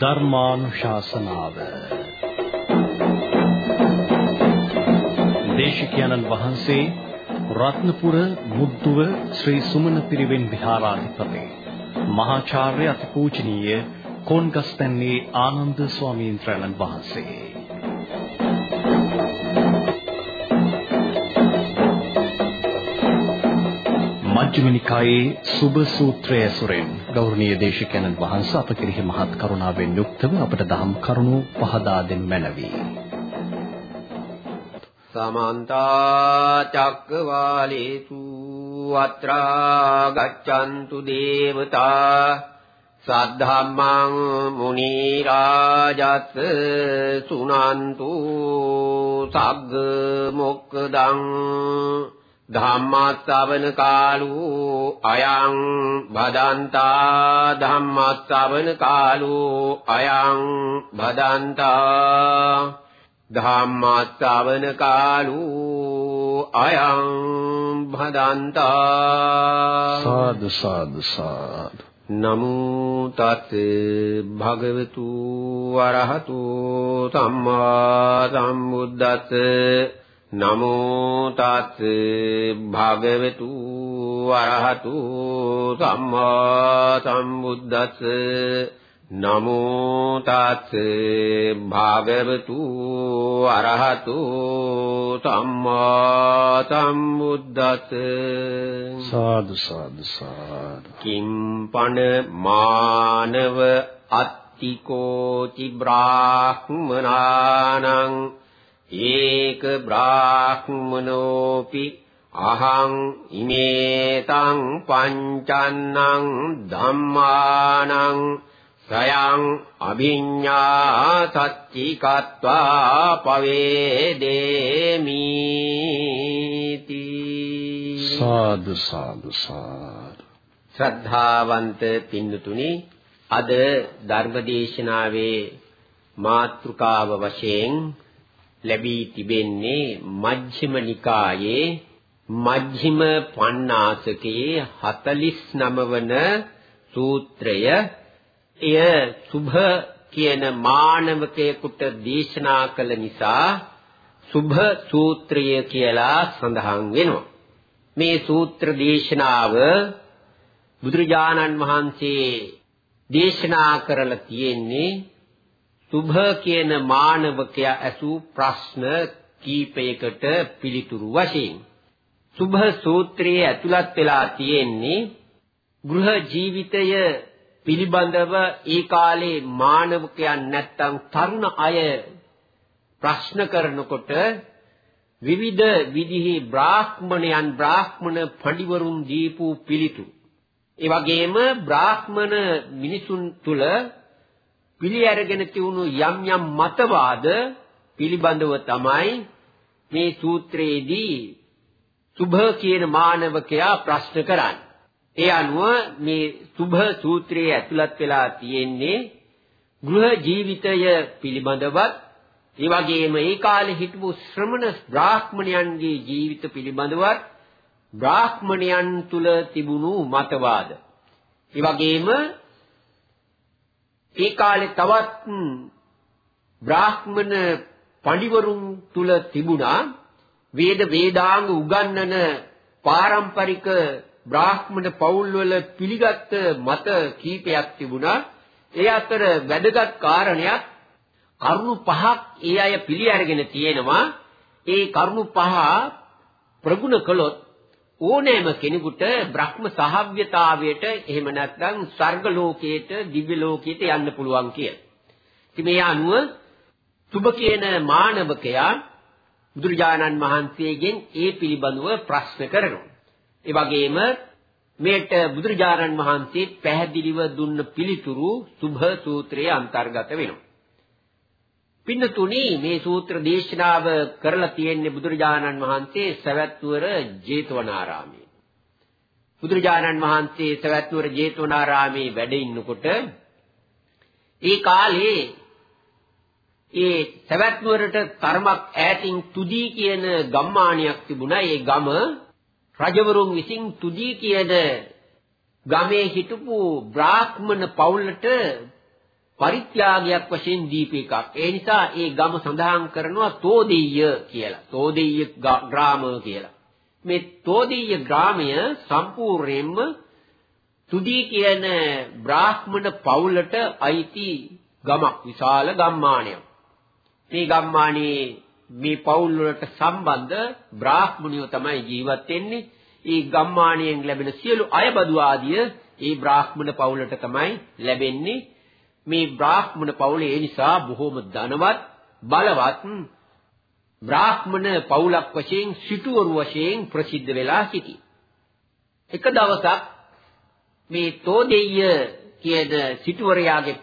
ධර්මානුශාසනාව. දේශිකානන් වහන්සේ රත්නපුර මුද්දුව ශ්‍රී සුමන පිරිවෙන් විහාරාධිපති මහාචාර්ය අතිපූජනීය කොන්ගස්තන්නේ ආනන්ද ස්වාමීන් වහන්සේ. මජ්ක්‍ධිම නිකායේ සුබ සූත්‍රය ඇසුරෙන් ගෞරවනීය දේශකයන්න් වහන්සේ අප කෙරෙහි මහත් කරුණාවෙන් යුක්තව අපට දහම් කරුණු පහදා දෙන්න මැනවි. සමන්ත චක්කවාලේසු අත්‍රා ගච්ඡන්තු දේවතා සද්ධම්මං මුනි රාජස් සුනන්තු සග්ග මොක්කදං ධම්මස්සවන කාලෝ අයං බදන්තා ධම්මස්සවන කාලෝ අයං බදන්තා ධම්මස්සවන කාලෝ අයං බදන්තා සාදු සාදු සාදු. නමෝ තත් භගවතු වරහතු සම්මා සම්බුද්දස්ස නමෝ තත් භගවතු අරහතු සම්මා සම්බුද්දස්ස නමෝ තත් භගවතු අරහතු සම්මා සම්බුද්දස්ස සාදු සාදු සාදු. කිම්පන මානව අත්තිකෝ චි බ්‍රාහ්මනානං ඒක බ්‍රාහ්මනෝපි අහං ඉමේතං පංචන්නං ධම්මානං සයං අභිඤ්ඤා සච්චිකत्वा පවේදේමි සාදු සාදු සාදු. ශ්‍රද්ධාවන්ත පින්නතුනි අද ධර්මදේශනාවේ මාතෘකාව වශයෙන් ලැබී තිබෙන්නේ මජ්ක්‍ධිම නිකායේ මජ්ක්‍ධිම පණ්ණාසකයේ 49 වන සූත්‍රය. එය සුභ කියන මානවකයෙකුට දේශනා කළ නිසා සුභ සූත්‍රය කියලා සඳහන් වෙනවා. මේ සූත්‍ර දේශනාව බුදුරජාණන් වහන්සේ දේශනා කරලා තියෙන්නේ සුභ කියන මානවකයා ඇසූ ප්‍රශ්න කීපයකට පිළිතුරු වශයෙන් සුභ සූත්‍රයේ ඇතුළත් වෙලා තියෙන්නේ ගෘහ ජීවිතය පිළිබඳව ඒ කාලේ මානවකයන් නැත්තම් තරුණ අය ප්‍රශ්න කරනකොට විවිධ විදිහේ බ්‍රාහ්මණයන් බ්‍රාහ්මණ පඬිවරුන් දීපු පිළිතුරු. ඒ වගේම බ්‍රාහ්මණ මිනිසුන් තුල පිළි අරගෙන තියුණු යම් යම් මතවාද පිළිබඳව තමයි මේ සූත්‍රයේදී සුභ කියන මානවකයා ප්‍රශ්න කරන්නේ. ඒ අනුව මේ සුභ සූත්‍රයේ ඇතුළත් වෙලා තියෙන්නේ ගෘහ ජීවිතය පිළිබඳවත් ඒ වගේම ඒ කාලේ හිටපු ශ්‍රමණ බ්‍රාහ්මණයන්ගේ ජීවිත පිළිබඳවත් බ්‍රාහ්මණයන් තුල තිබුණු මතවාද. ඒ වගේම ඒ කාලේ තවත් බ්‍රාහ්මණ පඬිවරුන් තුල තිබුණා. වේද වේදාංග උගන්වන පාරම්පරික බ්‍රාහ්මණ පවුල්වල පිළිගත් මත කීපයක් තිබුණා. ඒ අතර වැදගත් කාරණයක් කරුණු පහක් ඒ අය පිළි අරගෙන තියෙනවා. ඒ කරුණු පහ ප්‍රගුණ කළොත් ඕනෑම කෙනෙකුට බ්‍රහ්ම සහව්‍යතාවයට එහෙම නැත්නම් ස්වර්ග ලෝකයට දිව්‍ය ලෝකයට යන්න පුළුවන් කියලා. ඉතින් මේ අනුව සුභ කියන මානවකයා බුදුරජාණන් වහන්සේගෙන් ඒ පිළිබඳව ප්‍රශ්න කරනවා. ඒ වගේම මේට බුදුරජාණන් වහන්සේ පැහැදිලිව දුන්න පිළිතුරු සුභ සූත්‍රයේ අන්තර්ගත වෙනවා. පින්නතුනි මේ සූත්‍ර දේශනාව කරලා තියෙන්නේ බුදුරජාණන් වහන්සේ සවැත්නුවර ජේතවනාරාමයේ. බුදුරජාණන් වහන්සේ සවැත්නුවර ජේතවනාරාමයේ වැඩ ඉන්නකොට ඒ කාලේ ඒ සවැත්නුවරට තරමක් ඈතින් තුදී කියන ගම්මානයක් තිබුණා. ඒ ගම රජවරුන් විසින් තුදී කියන ගමේ හිටපු බ්‍රාහ්මණ පවුලට පරිත්‍යාගයක් වශයෙන් දීප එකක්. ඒ නිසා ඒ ගම සඳහන් කරනවා තෝදෙය්‍ය කියලා. තෝදෙය්‍ය ග්‍රාම කියලා. මේ තෝදෙය්‍ය ග්‍රාමය සම්පූර්ණයෙන්ම තුදී කියන බ්‍රාහ්මණ පවුලට අයිති ගමක්. විශාල ගම්මානයක්. මේ ගම්මානයේ මේ පවුල් වලට සම්බන්ධ බ්‍රාහ්මණයෝ තමයි ජීවත් වෙන්නේ. ඒ ගම්මානයෙන් ලැබෙන සියලු අයබදු ආදිය ඒ බ්‍රාහ්මණ පවුලට තමයි ලැබෙන්නේ. මේ බ්‍රාහ්මණ පවුලේ ඒ නිසා බොහෝම ධනවත් බලවත් බ්‍රාහ්මණ පවුලක් වශයෙන් සිටුවරු වශයෙන් ප්‍රසිද්ධ වෙලා සිටි. එක දවසක් මේ තෝදෙය්‍ය කියන සිටුවරයාගේ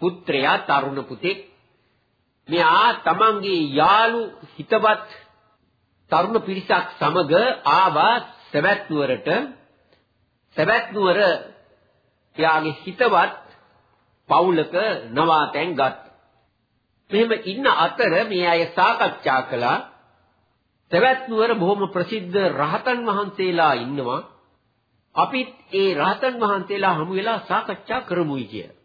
පුත්‍රයා තරුණ පුතෙක් මෙයා තමන්ගේ යාළු හිතවත් තරුණ පිරිසක් සමග ආවා සවැත් නුවරට සවැත් නුවර එයාගේ හිතවත් පවුලක නවාතැන් ගත්. මෙහෙම ඉන්න අතර මේ අය සාකච්ඡා කළා සවැත් නුවර බොහොම ප්‍රසිද්ධ රහතන් වහන්සේලා ඉන්නවා. අපිත් ඒ රහතන් වහන්සේලා හමු වෙලා සාකච්ඡා කරමුයි කියලා.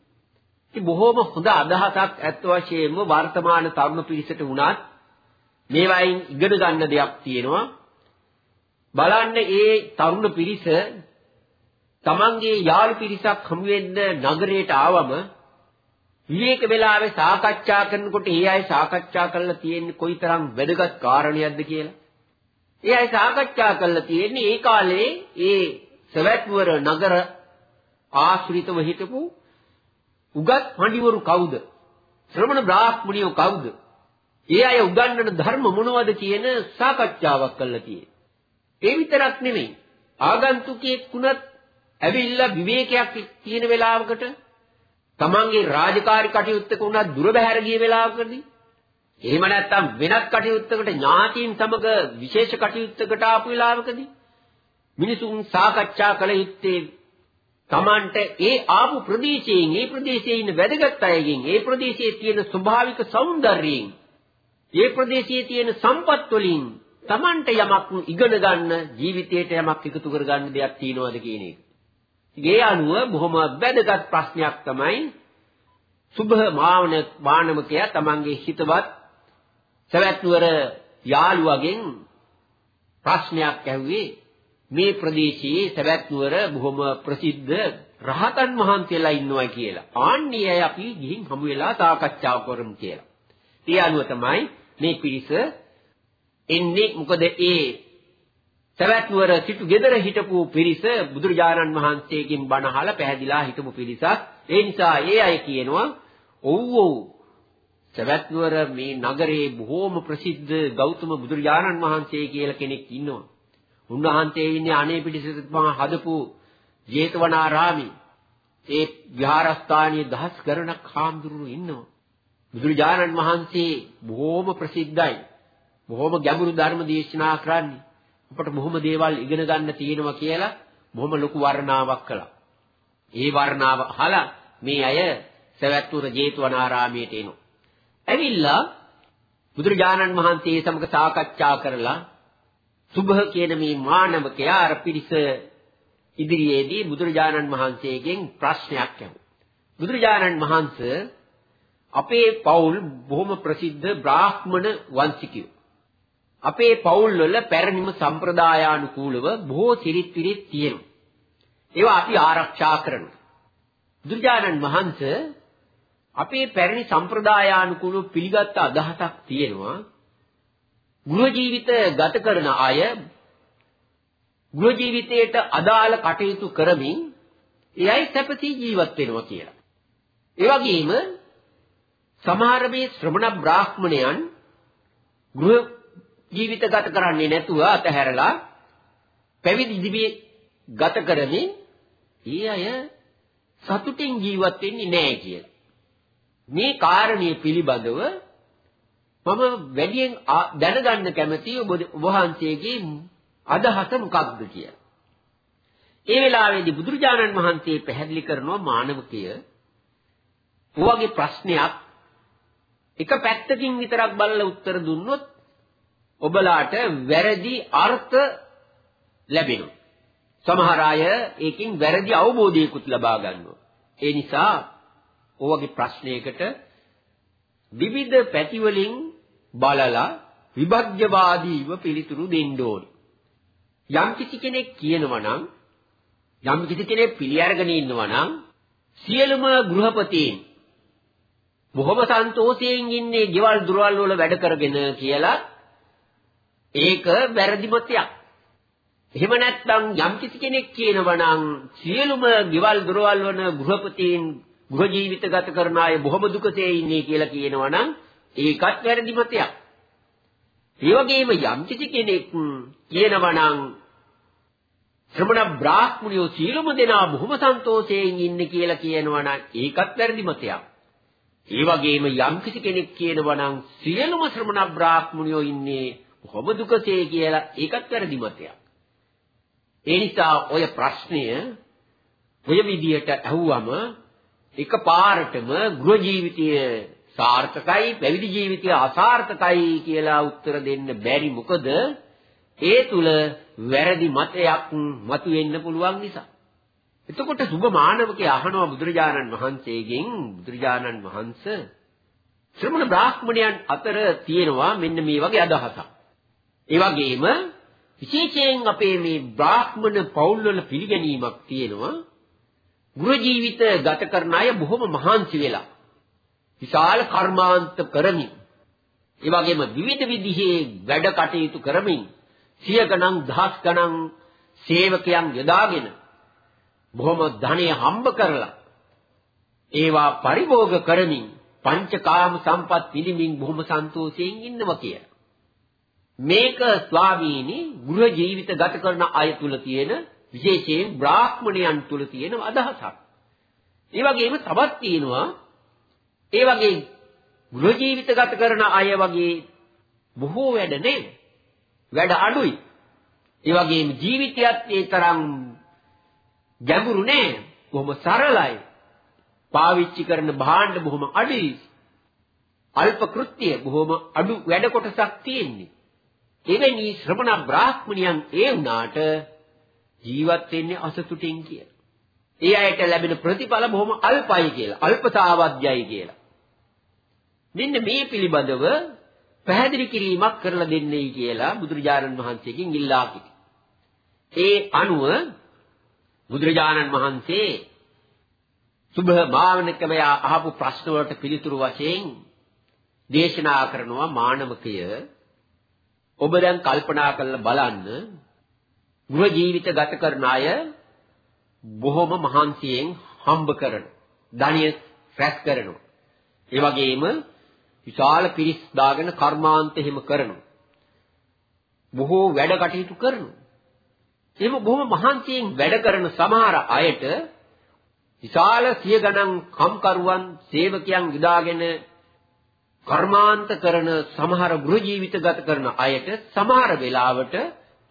ඉතින් බොහොම හොඳ අදහසක් ඇත්ත වශයෙන්ම වර්තමාන තරුණ පිරිසට වුණත් මේවායින් ඉගෙන ගන්න දෙයක් තියෙනවා. බලන්න ඒ තරුණ පිරිස තමන්ගේ යාළු පිරිසක් හමු වෙන්න නගරයට ආවම විවේක වෙලාවේ සාකච්ඡා කරනකොට ඒ අය සාකච්ඡා කරලා තියෙන්නේ කොයිතරම් වැදගත් කාරණයක්ද කියලා. ඒ අය සාකච්ඡා කරලා තියෙන්නේ ඒ කාලේ ඒ සවැත්වර නගර ආශ්‍රිතව හිටපු උගත් පඬිවරු කවුද? ශ්‍රමණ බ්‍රාහ්මණියෝ කවුද? ඒ අය උගන්වන ධර්ම මොනවද කියන සාකච්ඡාවක් කරලා තියෙන්නේ. ඒ විතරක් නෙමෙයි. ආගන්තුකයෙක් වුණත් ඇවිල්ලා විවේකයක් තියෙන වෙලාවකට තමන්ගේ රාජකාරී කටයුත්තක උනත් දුර බැහැර ගිය වෙලාවකදී එහෙම නැත්නම් වෙනත් කටයුත්තකට ඥාතීන් සමග විශේෂ කටයුත්තකට ආපු වෙලාවකදී මිනිසුන් සාකච්ඡා කළ යුත්තේ තමන්ට ඒ ආපු ප්‍රදේශයෙන් ඒ ප්‍රදේශයේ ඉන්න වැදගත් අයගෙන් ඒ ප්‍රදේශයේ තියෙන ස්වභාවික සෞන්දර්යයෙන් ඒ ප්‍රදේශයේ තියෙන සම්පත් වලින් තමන්ට යමක් ඉගෙන ගන්න ජීවිතයට යමක් එකතු කරගන්න දෙයක් තියෙනවද කියන එක. ඒ අනුව බොහොම වැදගත් ප්‍රශ්නයක් තමයි සුභ මාවන මානවකයා තමන්ගේ හිතවත් සවැත්නුවර යාළුවගෙන් ප්‍රශ්නයක් ඇහුවේ මේ ප්‍රදේශයේ සවැත්නුවර බොහොම ප්‍රසිද්ධ රහතන් වහන්සේලා ඉන්නවා කියලා. ආන්නේ අය අපි ගිහින් හමු වෙලා සාකච්ඡා කරමු කියලා. ඒ අනුව තමයි මේ පිරිස එන්නේ මොකද ඒ සවැත්නුවර සිටු ගෙදර හිටපු පිරිස බුදුරජාණන් වහන්සේගෙන් බණ අහලා පැහැදිලා හිටපු පිරිසක්. ඒ නිසා ඒ අය කියනවා ඔව් ඔව් සවැත්නුවර මේ නගරේ බොහෝම ප්‍රසිද්ධ ගෞතම බුදුරජාණන් වහන්සේ කියලා කෙනෙක් ඉන්නවා. උන්වහන්සේ ඉන්නේ අනේ පිටිසෙත් මහා හදපු ජේතවනාරාමේ. ඒ විහාරස්ථානයේ දහස් ගණනක් හාමුදුරුවෝ ඉන්නවා. බුදුරජාණන් වහන්සේ බොහෝම ප්‍රසිද්ධයි. බොහෝම ගැඹුරු ධර්ම දේශනා කරන්නේ. අපට බොහොම දේවල් ඉගෙන ගන්න තියෙනවා කියලා බොහොම ලොකු වර්ණාවක් කළා. ඒ වර්ණාව අහලා මේ අය සවැත්තුර ජේතවනාරාමයට එනවා. ඇවිල්ලා බුදුරජාණන් වහන්සේ සමග සාකච්ඡා කරලා සුභ කියන මේ මානවකයා අර පිරිස ඉදිරියේදී බුදුරජාණන් වහන්සේගෙන් ප්‍රශ්නයක් ඇහුවා. බුදුරජාණන් වහන්සේ අපේ පවුල් බොහොම ප්‍රසිද්ධ බ්‍රාහ්මණ වංශිකයෝ. අපේ පවුල් වල පැරණිම සම්ප්‍රදායානුකූලව බොහෝ සිරිත් විරිත් තියෙනවා. ඒවා අපි ආරක්ෂා කරනවා. බුදුරජාණන් වහන්සේ අපේ පැරණි සම්ප්‍රදායානුකූලව පිළිගත් අදහසක් තියෙනවා. ගෘහ ජීවිත ගත කරන අය ගෘහ ජීවිතයට අදාළ කටයුතු කරමින් එයයි සැපසී ජීවත් වෙනවා කියලා. ඒ වගේම සමහර මේ ශ්‍රමණ බ්‍රාහ්මණයන් ගෘහ ජීවිත ගත කරන්නේ නැතුව අතහැරලා පැවිදි දිවි ගත කරමින් ඒ අය සතුටින් ජීවත් වෙන්නේ නැහැ කියලා. මේ කාරණේ පිළිබඳව මම වැඩියෙන් දැනගන්න කැමතියි ඔබ වහන්සේගේ අදහස මොකක්ද කියලා. ඒ වෙලාවේදී බුදුරජාණන් වහන්සේ පැහැදිලි කරනවා මානවකය ඔයගේ ප්‍රශ්නයක් එක පැත්තකින් විතරක් බලලා උත්තර දුන්නොත් ඔබලාට වැරදි අර්ථ ලැබෙනවා. සමහර අය ඒකෙන් වැරදි අවබෝධයකුත් ලබා ගන්නවා. ඒ නිසා ඔයගේ ප්‍රශ්නයකට විවිධ පැති වලින් බලලා විභජ්‍යවාදීව පිළිතුරු දෙන්න ඕනේ. යම් කිසි කෙනෙක් කියනවා නම් යම් කිසි කෙනෙක් පිළි අරගෙන ඉන්නවා නම් සියලුම ගෘහපතීන් බොහොම සන්තෝෂයෙන් ඉන්නේ ගෙවල් දොරවල් වල වැඩ කරගෙන කියලා ඒක වැරදි මතයක්. එහෙම නැත්නම් යම් කිසි කෙනෙක් කියනවා නම් සියලුම ගෙවල් දොරවල් වන ගෘහපතීන් ගෘහ ජීවිත ගත කරන අය බොහොම දුකසේ ඉන්නේ කියලා කියනවා නම් ඒකත් වැරදි මතයක්. ඒ වගේම යම් කිසි කෙනෙක් කියනවා නම් ශ්‍රමණ බ්‍රාහ්මණයෝ සීලම දෙනා බොහොම සන්තෝෂයෙන් ඉන්නේ කියලා කියනවා නම් ඒකත් වැරදි මතයක්. ඒ වගේම යම් කිසි කෙනෙක් කියනවා නම් සියලුම ශ්‍රමණ බ්‍රාහ්මණයෝ ඉන්නේ බොහොම දුකසේ කියලා ඒකත් වැරදි මතයක්. ඒ නිසා ඔය ප්‍රශ්නය ඔය විදියට ඇහුවම එකපාරටම ගෘහ ජීවිතය සාර්ථකයි පැවිදි ජීවිතය අසාර්ථකයි කියලා උත්තර දෙන්න බැරි මොකද ඒ තුල වැරදි මතයක් මතුවෙන්න පුළුවන් නිසා. එතකොට සුබ මානවකේ අහනවා බුදුරජාණන් වහන්සේගෙන් බුදුරජාණන් වහන්සේ ශ්‍රමණ බ්‍රාහ්මණයන් අතර තියෙනවා මෙන්න මේ වගේ අදහසක්. ඒ වගේම විශේෂයෙන් අපේ මේ බ්‍රාහ්මණ පවුල් වල පිළිගැනීමක් තියෙනවා. ගෘහ ජීවිත ගත කරන අය බොහොම මහන්සි වෙලා විශාල කර්මාන්ත කරමින් ඒ වගේම විවිධ විදිහේ වැඩ කටයුතු කරමින් සිය ගණන් දහස් ගණන් සේවකයන් යොදාගෙන බොහොම ධනෙ හම්බ කරලා ඒවා පරිභෝග කරමින් පංචකාම සම්පත් පිළිමින් බොහොම සන්තෝෂයෙන් ඉන්නවා කිය. මේක ස්වාමීනි ගෘහ ජීවිත ගත කරන අය තුල තියෙන විශේෂයෙන් බ්‍රාහ්මණයන් තුල තියෙන අදහසක්. ඒ වගේම තවත් තියෙනවා ඒ වගේ ගෘහ ජීවිත ගත කරන අය වගේ බොහෝ වැඩ නේ. වැඩ අඩුයි. ඒ වගේම ජීවිතයත් ඒ තරම් ගැඹුරු නෑ. බොහොම සරලයි. පාවිච්චි කරන භාණ්ඩ බොහොම අඩුයි. අල්ප කෘත්‍ය බොහොම අඩු වැඩ කොටසක් තියෙන්නේ. එවැනි ශ්‍රමණ බ්‍රාහ්මණයන් ඒ වුණාට ජීවත් වෙන්නේ අසතුටින් කියලා. ඒ අයට ලැබෙන ප්‍රතිඵල බොහොම අල්පයි කියලා. අල්පතාවද්‍යයි කියලා. මෙන්න මේ පිළිබඳව පැහැදිලි කිරීමක් කරලා දෙන්නයි කියලා බුදුරජාණන් වහන්සේගෙන් ඉල්ලා සිටියා. ඒ අනුව බුදුරජාණන් වහන්සේ සුභ මානකමය අහපු ප්‍රශ්න වලට පිළිතුරු වශයෙන් දේශනා කරනවා මානවකය ඔබ දැන් කල්පනා කරලා බලන්න ගෘහ ජීවිත ගත කරන අය බොහොම මහන්සියෙන් හම්බ කරන ධනිය රැස් කරනවා. ඒ වගේම විශාල පිරිස් දාගෙන කර්මාන්ත එහෙම කරනවා. බොහෝ වැඩ කටයුතු කරනවා. එහෙම බොහොම මහන්සියෙන් වැඩ කරන සමහර අයට විශාල සිය ගණන් කම්කරුවන් සේවකයන් විදාගෙන කර්මාන්ත කරන සමහර ගෘහ ජීවිත ගත කරන අයට සමහර වෙලාවට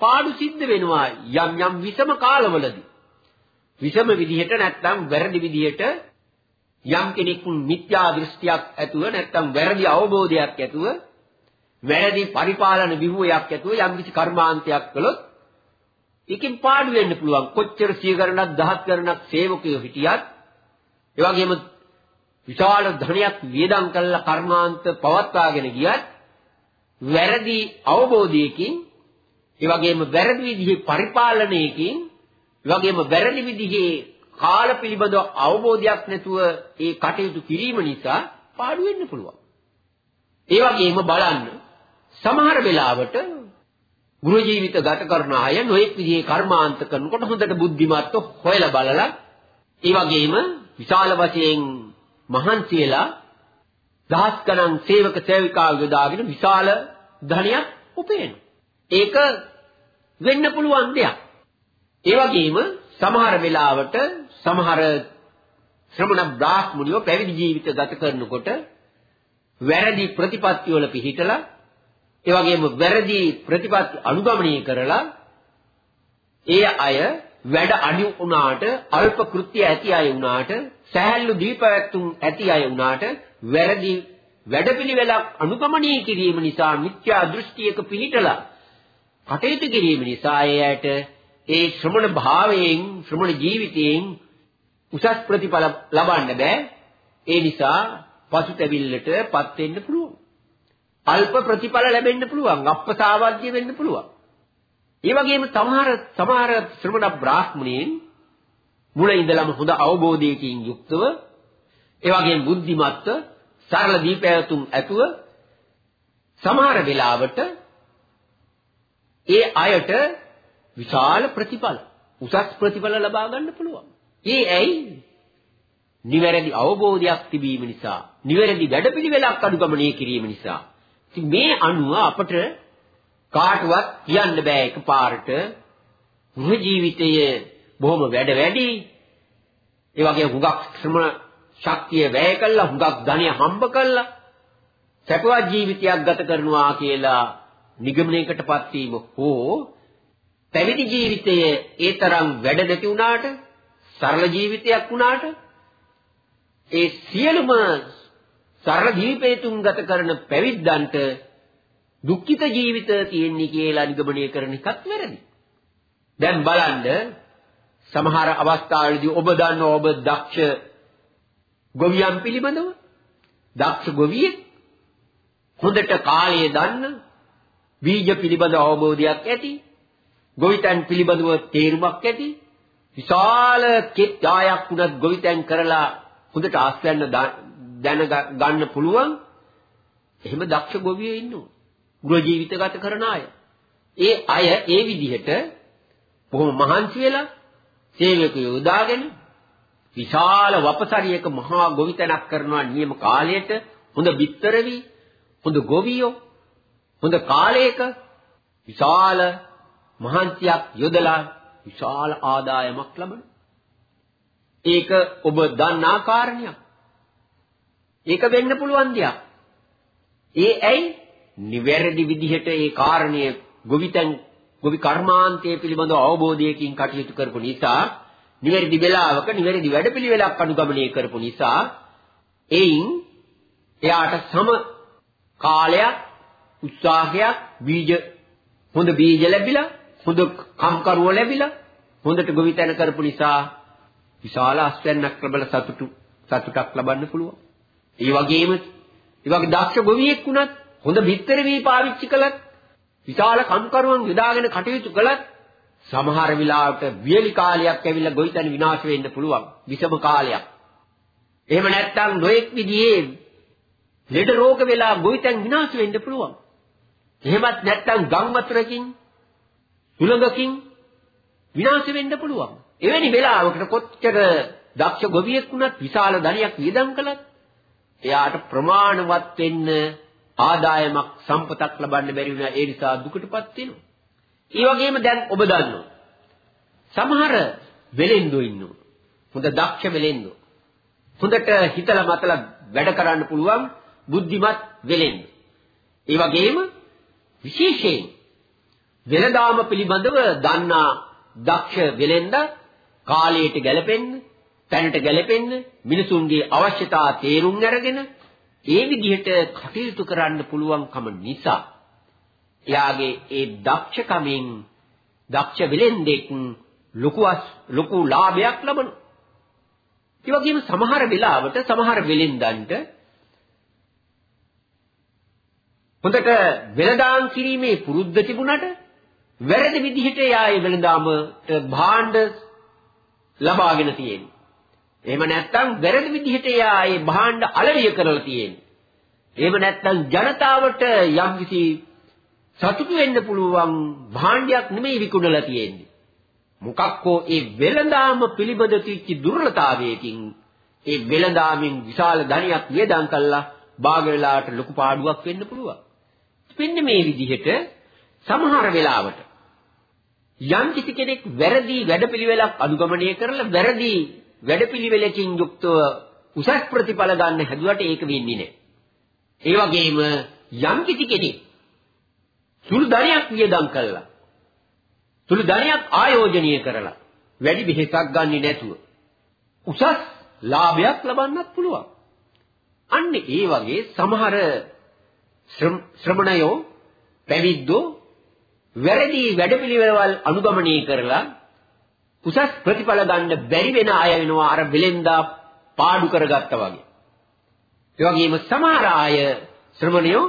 පාඩු සිද්ධ වෙනවා යම් යම් විසම කාලවලදී විසම විදිහට නැත්නම් වැරදි විදිහට යම් කෙනෙක් මිත්‍යා දෘෂ්ටියක් ඇතුව නැත්නම් වැරදි අවබෝධයක් ඇතුව වැරදි පරිපාලන විවුවයක් ඇතුව යම් කිසි කර්මාන්තයක් කළොත් ඒකෙන් පාඩු වෙන්න පුළුවන්. කොච්චර සිය ගණනක් දහස් ගණනක් සේවකයෝ හිටියත් ඒ වගේම විශාල ධනයක් වියදම් කළා කර්මාන්ත පවත්වාගෙන ගියත් වැරදි අවබෝධයකින් ඒ වගේම වැරදි විදිහේ පරිපාලනයකින් ඒ වගේම වැරදි විදිහේ කාල පිළිබඳව අවබෝධයක් නැතුව ඒ කටයුතු කිරීම නිසා පාඩු වෙන්න පුළුවන්. ඒ වගේම බලන්න සමහර වෙලාවට ගෘහ ජීවිත ගත කරන අය නොඑක් විදිහේ කර්මාන්ත කරනකොට හොඳට බුද්ධිමත්ව හොයලා බලලා ඒ වගේම විශාල වශයෙන් මහන්සි වෙලා දහස් ගණන් සේවක සේවිකා යොදාගෙන විශාල ධනයක් උපයන. ඒක වෙන්න පුළුවන් දෙයක්. ඒ වගේම සමහර වෙලාවට සමහර ශ්‍රමණ බ්‍රාහ්මණයෝ පැවිදි ජීවිත ගත කරනකොට වැරදි ප්‍රතිපත්ති වල පිහිටලා ඒ වගේම වැරදි ප්‍රතිපත්ති අනුගමනය කරලා ඒ අය වැඩ අඩු වුණාට අල්ප කෘත්‍ය ඇති අය වුණාට සෑහළු දීපවැත්තුම් ඇති අය වුණාට වැරදි වැඩපිළිවෙලක් අනුගමනය කිරීම නිසා මිත්‍යා දෘෂ්ටියක පිහිටලා කටයුතු කිරීම නිසා එයාට ඒ ශ්‍රමණ භාවයෙන් ශ්‍රමණ ජීවිතයෙන් උසස් ප්‍රතිඵල ලබන්න බෑ ඒ නිසා පසුතැවිල්ලටපත් වෙන්න පුළුවන්. අල්ප ප්‍රතිඵල ලැබෙන්න පුළුවන්. අප්‍රසාවද්‍ය වෙන්න පුළුවන්. ඒ වගේම සමහර සමහර ශ්‍රමණ බ්‍රාහ්මණීන් මුල ඉඳලම හොඳ අවබෝධයකින් යුක්තව ඒ වගේම බුද්ධිමත්ව සරල දීපයතුම් ඇතුව සමහර වෙලාවට ඒ අයට විශාල ප්‍රතිඵල උසස් ප්‍රතිඵල ලබා ගන්න පුළුවන්. ඒ ඇයි? නිවැරදි අවබෝධයක් තිබීම නිසා, නිවැරදි වැඩපිළිවෙලක් අනුගමනය කිරීම නිසා. ඉතින් මේ අනුව අපට කාටවත් කියන්න බෑ එකපාරට ගෘහ ජීවිතයේ බොහොම වැඩ වැඩි. ඒ වගේ හුඟක් ශ්‍රම ශක්තිය වැය කළා, හුඟක් ධනය හම්බ කළා. සැපවත් ජීවිතයක් ගත කරනවා කියලා නිගමනයකටපත් වීම හෝ පැවිදි ජීවිතයේ ඒ තරම් වැඩ නැති වුණාට සරල ජීවිතයක් වුණාට ඒ සියලුම සරල ජීවිතයතුන් ගත කරන පැවිද්දන්ට දුක්ඛිත ජීවිත තියෙන්නේ කියලා නිගමනය කරන එකත් වැරදි. දැන් බලන්න සමහර අවස්ථාවලදී ඔබ දන්නවා ඔබ දක්ෂ ගොවියන් පිළිබඳව දක්ෂ ගොවියෙක් හොඳට කාලය දන්න බීජ පිළිබඳ අවබෝධයක් ඇති ගොවිතැන් පිළිබඳව තේරුමක් ඇති විශාල කෙත්යායක් උනත් ගොවිතැන් කරලා හොඳට ආස්වැන්න දැන ගන්න පුළුවන්. එහෙම දක්ෂ ගොවියෝ ඉන්නවා. ගෘහ ජීවිත ගත කරන අය. ඒ අය ඒ විදිහට බොහොම මහන්සි වෙලා සේවකයෝ යොදාගෙන විශාල වපසරියක මහා ගොවිතැනක් කරනවා නියම කාලයට හොඳ බිත්තර වී හොඳ ගොවියෝ හොඳ කාලයක විශාල මහන්සියක් යොදලා විශාල ආදායමක් ලබන. ඒක ඔබ දන්නා කාරණයක්. ඒක වෙන්න පුළුවන් දෙයක්. ඒ ඇයි? නිවැරදි විදිහට ඒ කාරණය ගොවිතැන් ගොවි කර්මාන්තයේ පිළිබඳව අවබෝධයකින් කටයුතු කරපු නිසා නිවැරදි වෙලාවක නිවැරදි වැඩපිළිවෙලක් අනුගමනය කරපු නිසා එයින් එයාට සම කාලයක් උත්සාහයක් බීජ හොඳ බීජ ලැබිලා හොඳ කම්කරුව ලැබිලා හොඳට ගොවිතැන කරපු නිසා විශාල අස්වැන්නක් ලැබලා සතුටු සතුටක් ලබන්න පුළුවන්. ඒ වගේම ඒ වගේ දක්ෂ ගොවියෙක් වුණත් හොඳ බිත්තර වී පාවිච්චි කළත් විශාල කම්කරුවන් යොදාගෙන කටයුතු කළත් සමහර වෙලාවට වියලි කාලයක් ඇවිල්ලා ගොවිතැන විනාශ වෙන්න පුළුවන්. විසම කාලයක්. එහෙම නැත්නම් නොඑක් විදිහේ ලෙඩ රෝග වෙලා ගොවිතැන් විනාශ වෙන්න පුළුවන්. එහෙමත් නැත්නම් ගම් වතුරකින් සුළඟකින් විනාශ වෙන්න පුළුවන්. එවැනි වෙලාවකට කොච්චර දක්ෂ ගොවියෙක් වුණත් විශාල ධනයක් වියදම් කළත් එයාට ප්‍රමාණවත් වෙන්න ආදායමක් සම්පතක් ලබන්න බැරි වුණා ඒ නිසා දුකටපත් වෙනවා. ඒ වගේම දැන් ඔබ දන්නවා. සමහර වෙලෙන්දෝ ඉන්නවා. හොඳ දක්ෂ වෙලෙන්දෝ. හොඳට හිතලා මතලා වැඩ කරන්න පුළුවන් බුද්ධිමත් වෙලෙන්දෝ. ඒ වගේම විශේෂයෙන් වෙනදාම පිළිබඳව දන්නා දක්ෂ වෙලෙන්ද කාලයට ගැලපෙන්න, තැනට ගැලපෙන්න, මිනිසුන්ගේ අවශ්‍යතා තේරුම් අරගෙන ඒ විදිහට කටයුතු කරන්න පුළුවන්කම නිසා එයාගේ ඒ දක්ෂකමෙන් දක්ෂ වෙලෙන්දෙක් ලොකු ලොකු ලාභයක් ලබනවා. ඒ වගේම සමහර වෙලාවට සමහර වෙලෙන්දන්ට හොඳට වෙලදාම් කිරීමේ පුරුද්ද තිබුණට වැරදි විදිහට එයා ඒ වෙලදාමට භාණ්ඩ ලබාගෙන තියෙන්නේ. එහෙම නැත්නම් වැරදි විදිහට එයා ඒ භාණ්ඩ අලවිය කරලා තියෙන්නේ. එහෙම නැත්නම් ජනතාවට යම්කිසි සතුටු වෙන්න පුළුවන් භාණ්ඩයක් නෙමෙයි විකුණලා තියෙන්නේ. මොකක්කෝ ඒ වෙළඳාම පිළිබඳ තිච්ච දුර්වලතාවයකින් ඒ වෙළඳාමෙන් විශාල ධනයක් වියදම් කළා භාග වෙලාවට ලොකු පාඩුවක් වෙන්න පුළුවන්. මෙන්න මේ විදිහට සමහර වෙලාවට යම් කිසි කෙනෙක් වැරදි වැඩපිළිවෙලක් අනුගමනය කරලා වැරදි වැඩපිළිවෙලකින් යුක්තව උසස් ප්‍රතිඵල ගන්න හැදුවට ඒක වෙන්නේ නැහැ. ඒ වගේම යම් කිසි කෙනෙක් සුළු ධනයක් වියදම් කළා සුළු ධනයක් ආයෝජනය කරලා වැඩි බෙහෙතක් ගන්නේ නැතුව උසස් ලාභයක් ලබන්නත් පුළුවන්. අන්න ඒ වගේ සමහර ශ්‍රමණයෝ පැවිද්දෝ වැරදි වැඩපිළිවෙළවල් අනුගමනය කරලා උසස් ප්‍රතිඵල ගන්න බැරි වෙන අය වෙනවා අර වෙලෙන්දා පාඩු කරගත්තා වගේ. ඒ වගේම සමහර අය ශ්‍රමණයෝ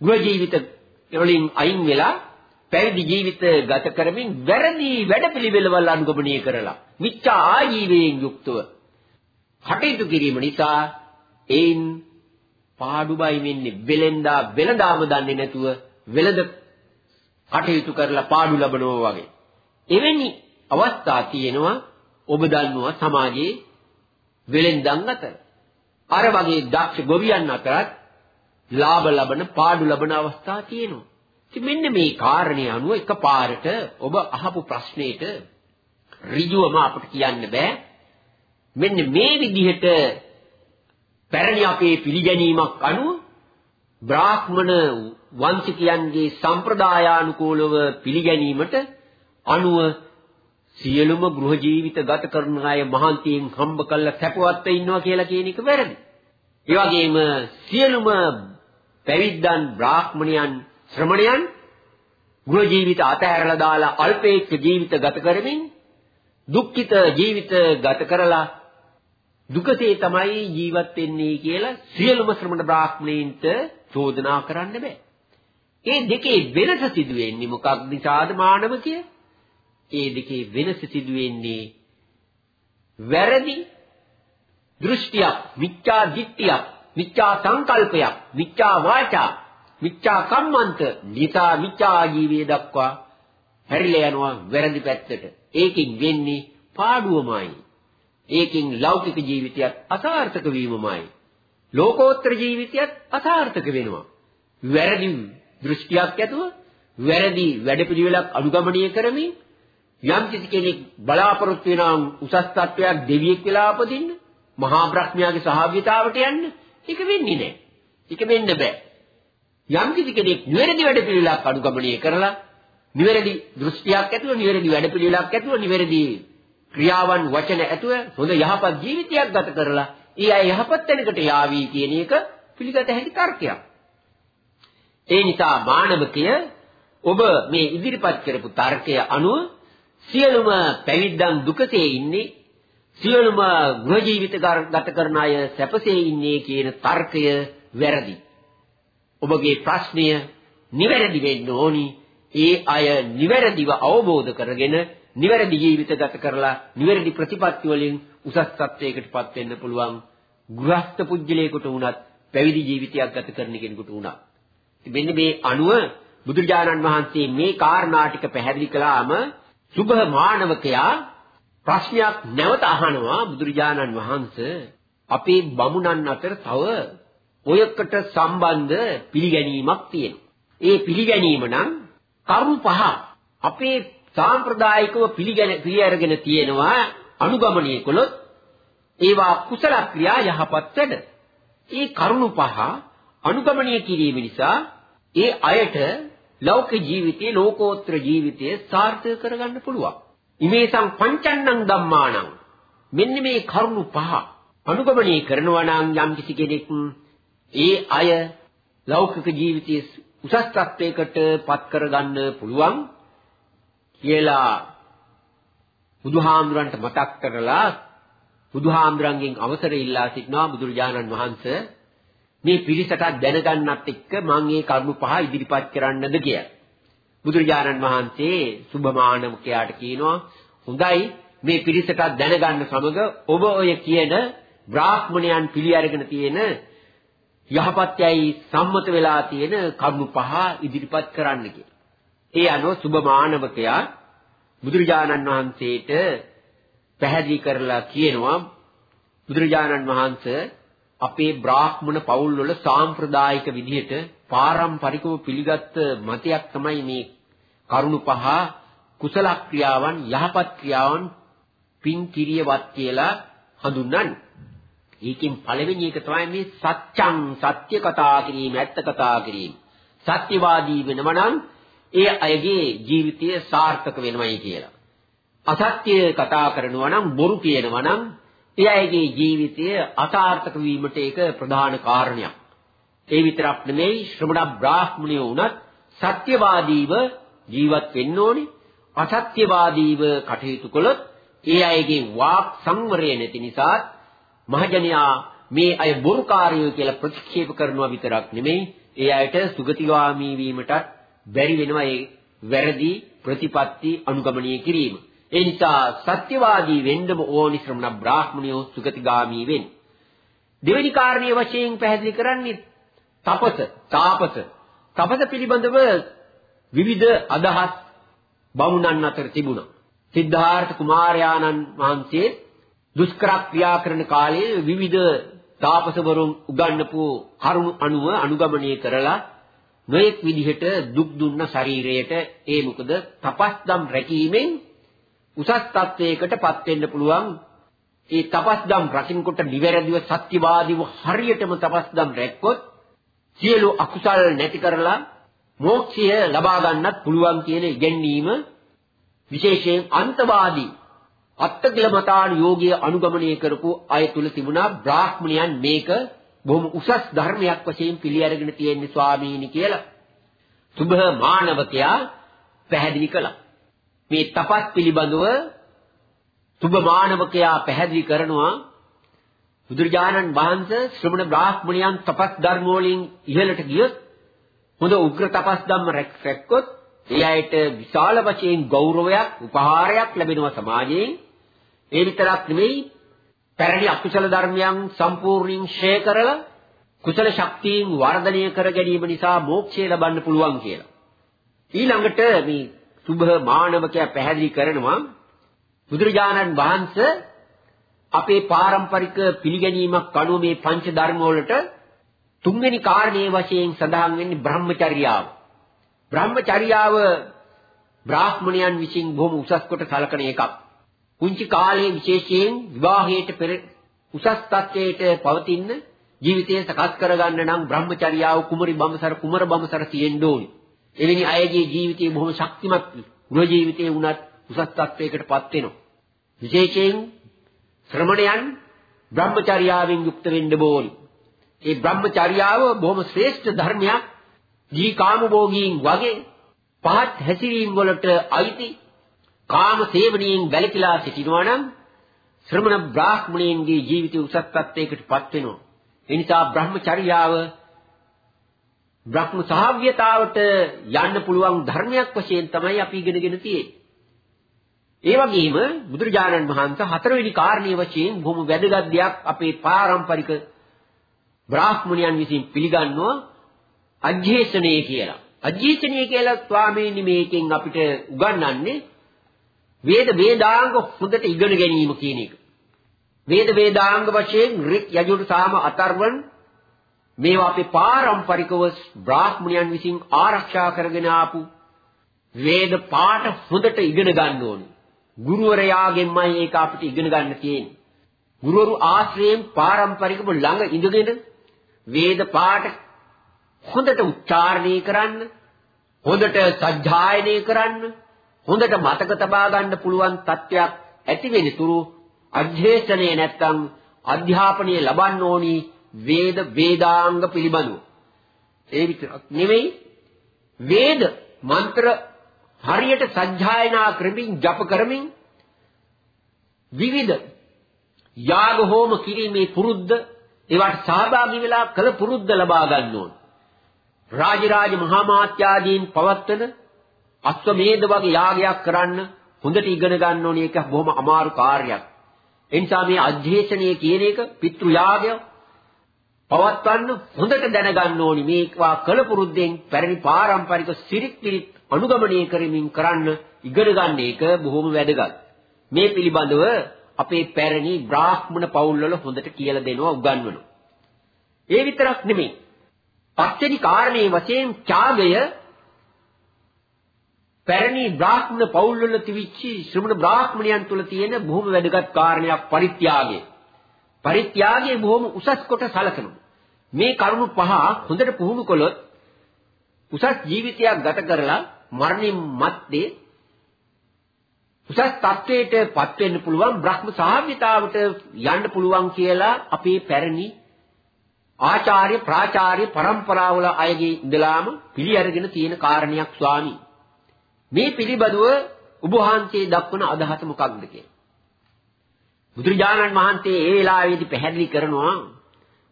ගෘහ ජීවිත වලින් අයින් වෙලා පැවිදි ජීවිත ගත කරමින් වැරදි වැඩපිළිවෙළවල් අනුගමනය කරලා මිච්ඡා ආජීවයෙන් යුක්තව කටයුතු කිරීම නිසා ඒන් පාඩුබයි වෙන්නේ වෙලෙන්දා වෙලදාම දන්නේ නැතුව වෙලද කටයුතු කරලා පාඩු ලබනවා වගේ. එවැනි අවස්ථා තියෙනවා ඔබ දන්නවා සමාජයේ වෙලෙන්දන් අතර. අර වගේ දක්ෂ ගොවියන් අතරත් ලාභ ලබන පාඩු ලබන අවස්ථා තියෙනවා. ඉතින් මෙන්න මේ කාරණේ අනුව එකපාරට ඔබ අහපු ප්‍රශ්නෙට ඍජුවම අපිට කියන්න බෑ. මෙන්න මේ විදිහට පැරණි අපේ පිළිගැනීමක් අනුව බ්‍රාහ්මණ වංශිකයන්ගේ සම්ප්‍රදායානුකූලව පිළිගැනීමට අනුව සියලුම ගෘහ ජීවිත ගත කරන අය මහන්තියෙන් හම්බ කරලා සැපවත්ව ඉන්නවා කියලා කියන එක වැරදි. ඒ වගේම සියලුම පැවිද්දන් බ්‍රාහ්මණයන් ශ්‍රමණයන් ගෘහ ජීවිත අතහැරලා දාලා අල්පේච්ඡ ජීවිත ගත කරමින් දුක්ඛිත ජීවිත ගත කරලා දුකසේ තමයි ජීවත් වෙන්නේ කියලා සියලුම ශ්‍රමණ බ්‍රාහ්මණයින්ට චෝදනා කරන්න බෑ. ඒ දෙකේ වෙනස සිදු වෙන්නේ මොකක් නිසාද මානවකය? ඒ දෙකේ වෙනස සිදු වෙන්නේ වැරදි දෘෂ්ටියක්, මිච්ඡා දිට්ඨියක්, මිච්ඡා සංකල්පයක්, මිච්ඡා වාචා, මිච්ඡා කම්මන්ත නිසා මිච්ඡා ජීවිතය දක්වා හැරිලා යනවා වැරදි පැත්තට. ඒකෙන් වෙන්නේ පාඩුවමයි. ඒකෙන් ලෞකික ජීවිතයත් අසාර්ථක වීමමයි. ලෝකෝත්තර ජීවිතයත් අසාර්ථක වෙනවා. වැරදි දෘෂ්ටියක් ඇතුව වැරදි වැඩපිළිවෙලක් අනුගමනය කරමින් යම් කිසි කෙනෙක් බලාපොරොත්තු වෙනා උසස් තත්වයක් දෙවියෙක් වෙලා අපදින්න මහා බ්‍රහ්මයාගේ සහභාගීතාවට යන්න ඒක වෙන්නේ නැහැ. ඒක වෙන්න බෑ. යම් කිසි කෙනෙක් නිවැරදි වැඩපිළිවෙලක් අනුගමනය කරලා නිවැරදි දෘෂ්ටියක් ඇතුව නිවැරදි වැඩපිළිවෙලක් ඇතුව නිවැරදි ක්‍රියාවන් වචන ඇතුව හොඳ යහපත් ජීවිතයක් ගත කරලා ඒ අය යහපත් තැනකට යාවි කියන එක පිළිගත හැකි තර්කයක්. ඒ නිසා මානවකය ඔබ මේ ඉදිරිපත් කරපු තර්කය අනුව සියලුම පැවිද්දන් දුකසේ ඉන්නේ සියලුම ගෘහ ජීවිත ගත කරන අය සැපසේ ඉන්නේ කියන තර්කය වැරදි. ඔබගේ ප්‍රශ්නය නිවැරදි වෙන්න ඕනි. ඒ අය නිවැරදිව අවබෝධ කරගෙන නිවැරදි ජීවිත ගත කරලා නිවැරදි ප්‍රතිපත්ති වලින් උසස් තත්වයකටපත් වෙන්න පුළුවන් ගෘහස්ත පුජ්‍යලයකට වුණත් පැවිදි ජීවිතයක් ගත කරන කෙනෙකුට වුණත් මෙන්න මේ අනුව බුදුරජාණන් වහන්සේ මේ කාරණා ටික පැහැදිලි කළාම සුභ මානවකයා ප්‍රශ්නයක් නැවත අහනවා බුදුරජාණන් වහන්සේ අපේ බමුණන් අතර තව ඔයකට සම්බන්ධ පිළිගැනීමක් තියෙනවා. ඒ පිළිගැනීම නම් කරුණු පහ අපේ සාම්ප්‍රදායිකව පිළිගැන පිළිඅරගෙන තියෙනවා අනුගමනය කළොත් ඒවා කුසල ක්‍රියා යහපත් වැඩ. ඒ කරුණු පහ අනුගමනය කිරීම නිසා ඒ අයට ලෞකික ජීවිතයේ ලෝකෝත්තර ජීවිතයේ සාර්ථක කරගන්න පුළුවන්. ඉමේසං පංචන්නං ධම්මාණං මෙන්න මේ කරුණු පහ අනුගමනය කරනවා නම් යම් කිසි කෙනෙක් ඒ අය ලෞකික ජීවිතයේ උසස් තත්වයකට පත් කරගන්න පුළුවන් කියලා බුදුහාමුදුරන්ට මතක් කරලා බුදුහාමුදුරන්ගෙන් අවසරය ඉල්ලා සිටිනවා බුදුරජාණන් වහන්සේ මේ පිරිසට දැනගන්නත් එක්ක මම මේ කරුණු පහ ඉදිරිපත් කරන්නද කියලා. බුදුරජාණන් වහන්සේ සුභමානවකයාට කියනවා හොඳයි මේ පිරිසට දැනගන්න සමග ඔබ ඔය කියන බ්‍රාහ්මණයන් පිළි අරගෙන තියෙන යහපත්යයි සම්මත වෙලා තියෙන කරුණු පහ ඉදිරිපත් කරන්න කියලා. ඒ අනුව සුභමානවකයා බුදුරජාණන් වහන්සේට පැහැදිලි කරලා කියනවා බුදුරජාණන් වහන්සේ අපේ බ්‍රාහ්මණ පවුල් වල සාම්ප්‍රදායික විදිහට පාරම්පරිකව පිළිගත් මතයක් තමයි මේ කරුණු පහ කුසල ක්‍රියාවන් යහපත් ක්‍රියාවන් පින් කිරියවත් කියලා හඳුන්වන්නේ. ඒකෙන් පළවෙනි එක තමයි මේ සත්‍යං සත්‍ය කතා කිරීම ඇත්ත කතා කිරීම. සත්‍යවාදී වෙනව නම් ඒ අයගේ ජීවිතය සාර්ථක වෙනවයි කියලා. අසත්‍ය කතා කරනවා නම් බොරු කියනවා නම් ඒ අයගේ ජීවිතය අසාර්ථක වීමට ඒක ප්‍රධාන කාරණයක්. ඒ විතරක් නෙමෙයි ශ්‍රමණ බ්‍රාහ්මණයෝ වුණත් සත්‍යවාදීව ජීවත් වෙන්න ඕනේ. අසත්‍යවාදීව කටයුතු කළොත් ඒ අයගේ වාක් සංවරය නැති නිසා මහජනයා මේ අය බොරුකාරයෝ කියලා ප්‍රතික්ෂේප කරනවා විතරක් නෙමෙයි ඒ අයට සුගතිගාමී වීමටත් බැරි වෙනවා ඒ වැරදි ප්‍රතිපත්ති අනුගමනය කිරීම. ඒ නිසා සත්‍යවාදී වෙන්නම ඕනි ශ්‍රමණ බ්‍රාහ්මණයෝ සුගතිගාමී වෙන්න. දෙවෙනි කාරණයේ වශයෙන් පැහැදිලි කරන්නේ තපස, තාපස. තපස පිළිබඳව විවිධ අදහස් බමුණන් අතර තිබුණා. සිද්ධාර්ථ කුමාරයාණන් වහන්සේ දුෂ්කර ක්‍රියා කරන කාලයේ විවිධ තාපසවරුන් උගන්වපු කරුණු අනුව අනුගමනය කරලා නොඑක් විදිහට දුක් දුන්න ශරීරයට ඒ මොකද තපස්දම් රැකීමෙන් උසස් තත්වයකටපත් වෙන්න පුළුවන් ඒ තපස්දම් රකින්කොට නිවැරදිව සත්‍යවාදීව හරියටම තපස්දම් රැක්කොත් සියලු අකුසල් නැති කරලා මෝක්ෂය ලබා ගන්නත් පුළුවන් කියන ඉගැන්වීම විශේෂයෙන් අන්තවාදී අත්තකිලමතාන යෝගයේ අනුගමනය කරපු අය තුල තිබුණා බ්‍රාහ්මණයන් මේක බොහොම උසස් ධර්මයක් වශයෙන් පිළි අරගෙන තියෙන්නේ ස්වාමීනි කියලා සුභ මානවකයා පැහැදිලි කළා. මේ තපස් පිළිබඳව සුභ මානවකයා පැහැදිලි කරනවා බුදුරජාණන් වහන්සේ ශ්‍රමණ බ්‍රාහ්මණයන් තපස් ධර්ම වලින් ඉහළට ගියොත් හොඳ උග්‍ර තපස් ධම්ම රැක්කොත් ඒ අයට විශාල වශයෙන් ගෞරවයක් උපහාරයක් ලැබෙනවා සමාජයෙන් ඒ විතරක් නෙවෙයි පැරණි අකුසල ධර්මයන් සම්පූර්ණයෙන් ෂේ කරලා කුසල ශක්තියින් වර්ධනය කර ගැනීම නිසා මෝක්ෂය ලබන්න පුළුවන් කියලා. ඊළඟට මේ සුභ මානවකයා පැහැදිලි කරනවා බුදුරජාණන් වහන්සේ අපේ පාරම්පරික පිළිගැනීමක් අනුව මේ පංච ධර්ම වලට තුන්වෙනි කාරණේ වශයෙන් සඳහන් වෙන්නේ බ්‍රහ්මචර්යාව. බ්‍රහ්මචර්යාව බ්‍රාහ්මණයන් විසින් බොහොම උසස් කොට සලකන එකක්. කුංචි කාලයේ විශේෂයෙන් විවාහයට පෙර උසස් තත්ත්වයට පවතින ජීවිතය සකස් කරගන්න නම් බ්‍රහ්මචර්යාව කුමරි බඹසර කුමර බඹසර තියෙන්න ඕනි. එවැනි අයගේ ජීවිතය බොහොම ශක්තිමත් ගෘහ ජීවිතයේ වුණත් උසස් තත්ත්වයකටපත් වෙනවා. විශේෂයෙන් ශ්‍රමණයන් බ්‍රහ්මචර්යාවෙන් යුක්ත වෙන්න ඕනි. ඒ බ්‍රහ්මචර්යාව බොහොම ශ්‍රේෂ්ඨ ධර්මයක්. ජී කාමභෝගීන් වගේ පහත් හැසිරීම් වලට අයිති කාම සේවනයෙන් වැළකීලා සිටිනවා නම් ශ්‍රමණ බ්‍රාහ්මණයන්ගේ ජීවිතය උසස් තත්ත්වයකටපත් වෙනවා. ඒ නිසා බ්‍රහ්මචර්යාව බ්‍රහ්ම සහාව්‍යතාවට යන්න පුළුවන් ධර්මයක් වශයෙන් තමයි අපි ඉගෙනගෙන තියෙන්නේ. ඒ වගේම බුදුරජාණන් වහන්සේ හතරවෙනි කාරණේ වශයෙන් බොහොම වැදගත් දෙයක් අපේ පාරම්පරික බ්‍රාහ්මණයන් විසින් පිළිගන්නවා අධ්‍යේශනය කියලා. අධ්‍යේශනය කියලා ස්වාමීනි මේකෙන් අපිට උගන්වන්නේ වේද වේදාංග හොඳට ඉගෙන ගැනීම කියන එක. වේද වේදාංග වශයෙන් රික් යජුරු සාම අතර්වණ මේවා අපේ පාරම්පරිකව බ්‍රාහ්මණයන් විසින් ආරක්ෂා කරගෙන ආපු වේද පාඨ හොඳට ඉගෙන ගන්න ඕනේ. ගුරුවරයාගෙන්මයි ඒක අපිට ඉගෙන ගන්න තියෙන්නේ. ගුරුවරු ආශ්‍රයෙන් පාරම්පරිකව ළඟ ඉඳගෙන වේද පාඨ හොඳට උච්චාරණය කරන්න, හොඳට සජ්ජායනය කරන්න, හොඳට මතක තබා ගන්න පුළුවන් තත්ත්වයක් ඇති වෙන තුරු අධ්‍යයනය නැත්නම් අධ්‍යාපනය ලබන්න ඕනි වේද වේදාංග පිළිබඳව. ඒ විතරක් නෙමෙයි වේද මන්ත්‍ර හරියට සජ්ජායනා කරමින් ජප කරමින් විවිධ යාග හෝම කිරීමේ පුරුද්ද ඒවට සහභාගී වෙලා කළ පුරුද්ද ලබා ගන්න ඕන. රාජරාජ මහා මාත්‍යාදීන් පවත්වන අශ්වමේධ වගේ යාගයක් කරන්න හොඳට ඉගෙන ගන්න ඕනේ ඒක බොහොම අමාරු කාර්යයක්. ඒ නිසා මේ අධ්‍යේශනය කියන එක පිතෘ යාගය පවත්වන්න හොඳට දැනගන්න ඕනි මේවා කලපුරුද්දෙන් පැරණි පාරම්පරික සිරිත් පිරිත් අනුගමනය කරමින් කරන්න ඉගෙන ගන්න එක බොහොම වැදගත්. මේ පිළිබඳව අපේ පැරණි බ්‍රාහ්මණ පවුල්වල හොඳට කියලා දෙනවා උගන්වනවා. ඒ විතරක් නෙමෙයි. පස්වෙනි කාරණේ වශයෙන් ත්‍යාගය පැරණි බ්‍රාහ්මණ පවුල්වල තිබිච්ච ශ්‍රමණ බ්‍රාහ්මණයන් තුල තියෙන බොහොම වැදගත් කාරණයක් පරිත්‍යාගය. පරිත්‍යාගය බොහොම උසස් කොට සැලකනවා. මේ කරුණු පහ හොඳට පුහුණු කළොත් උසස් ජීවිතයක් ගත කරලා මරණින් මත්තේ උසස් තත්වයට පත් වෙන්න පුළුවන් බ්‍රහ්ම සාහවිතාවට යන්න පුළුවන් කියලා අපේ පැරණි ආචාර්ය ප්‍රාචාර්ය પરම්පරාවල අයගේ ඉඳලාම පිළි අරගෙන තියෙන කාරණයක් ස්වාමී මේ පිළිබඳව ඔබ වහන්සේ දක්වන අදහස මොකක්ද කියලා. බුදුරජාණන් වහන්සේ ඒ වෙලාවේදී පැහැදිලි කරනවා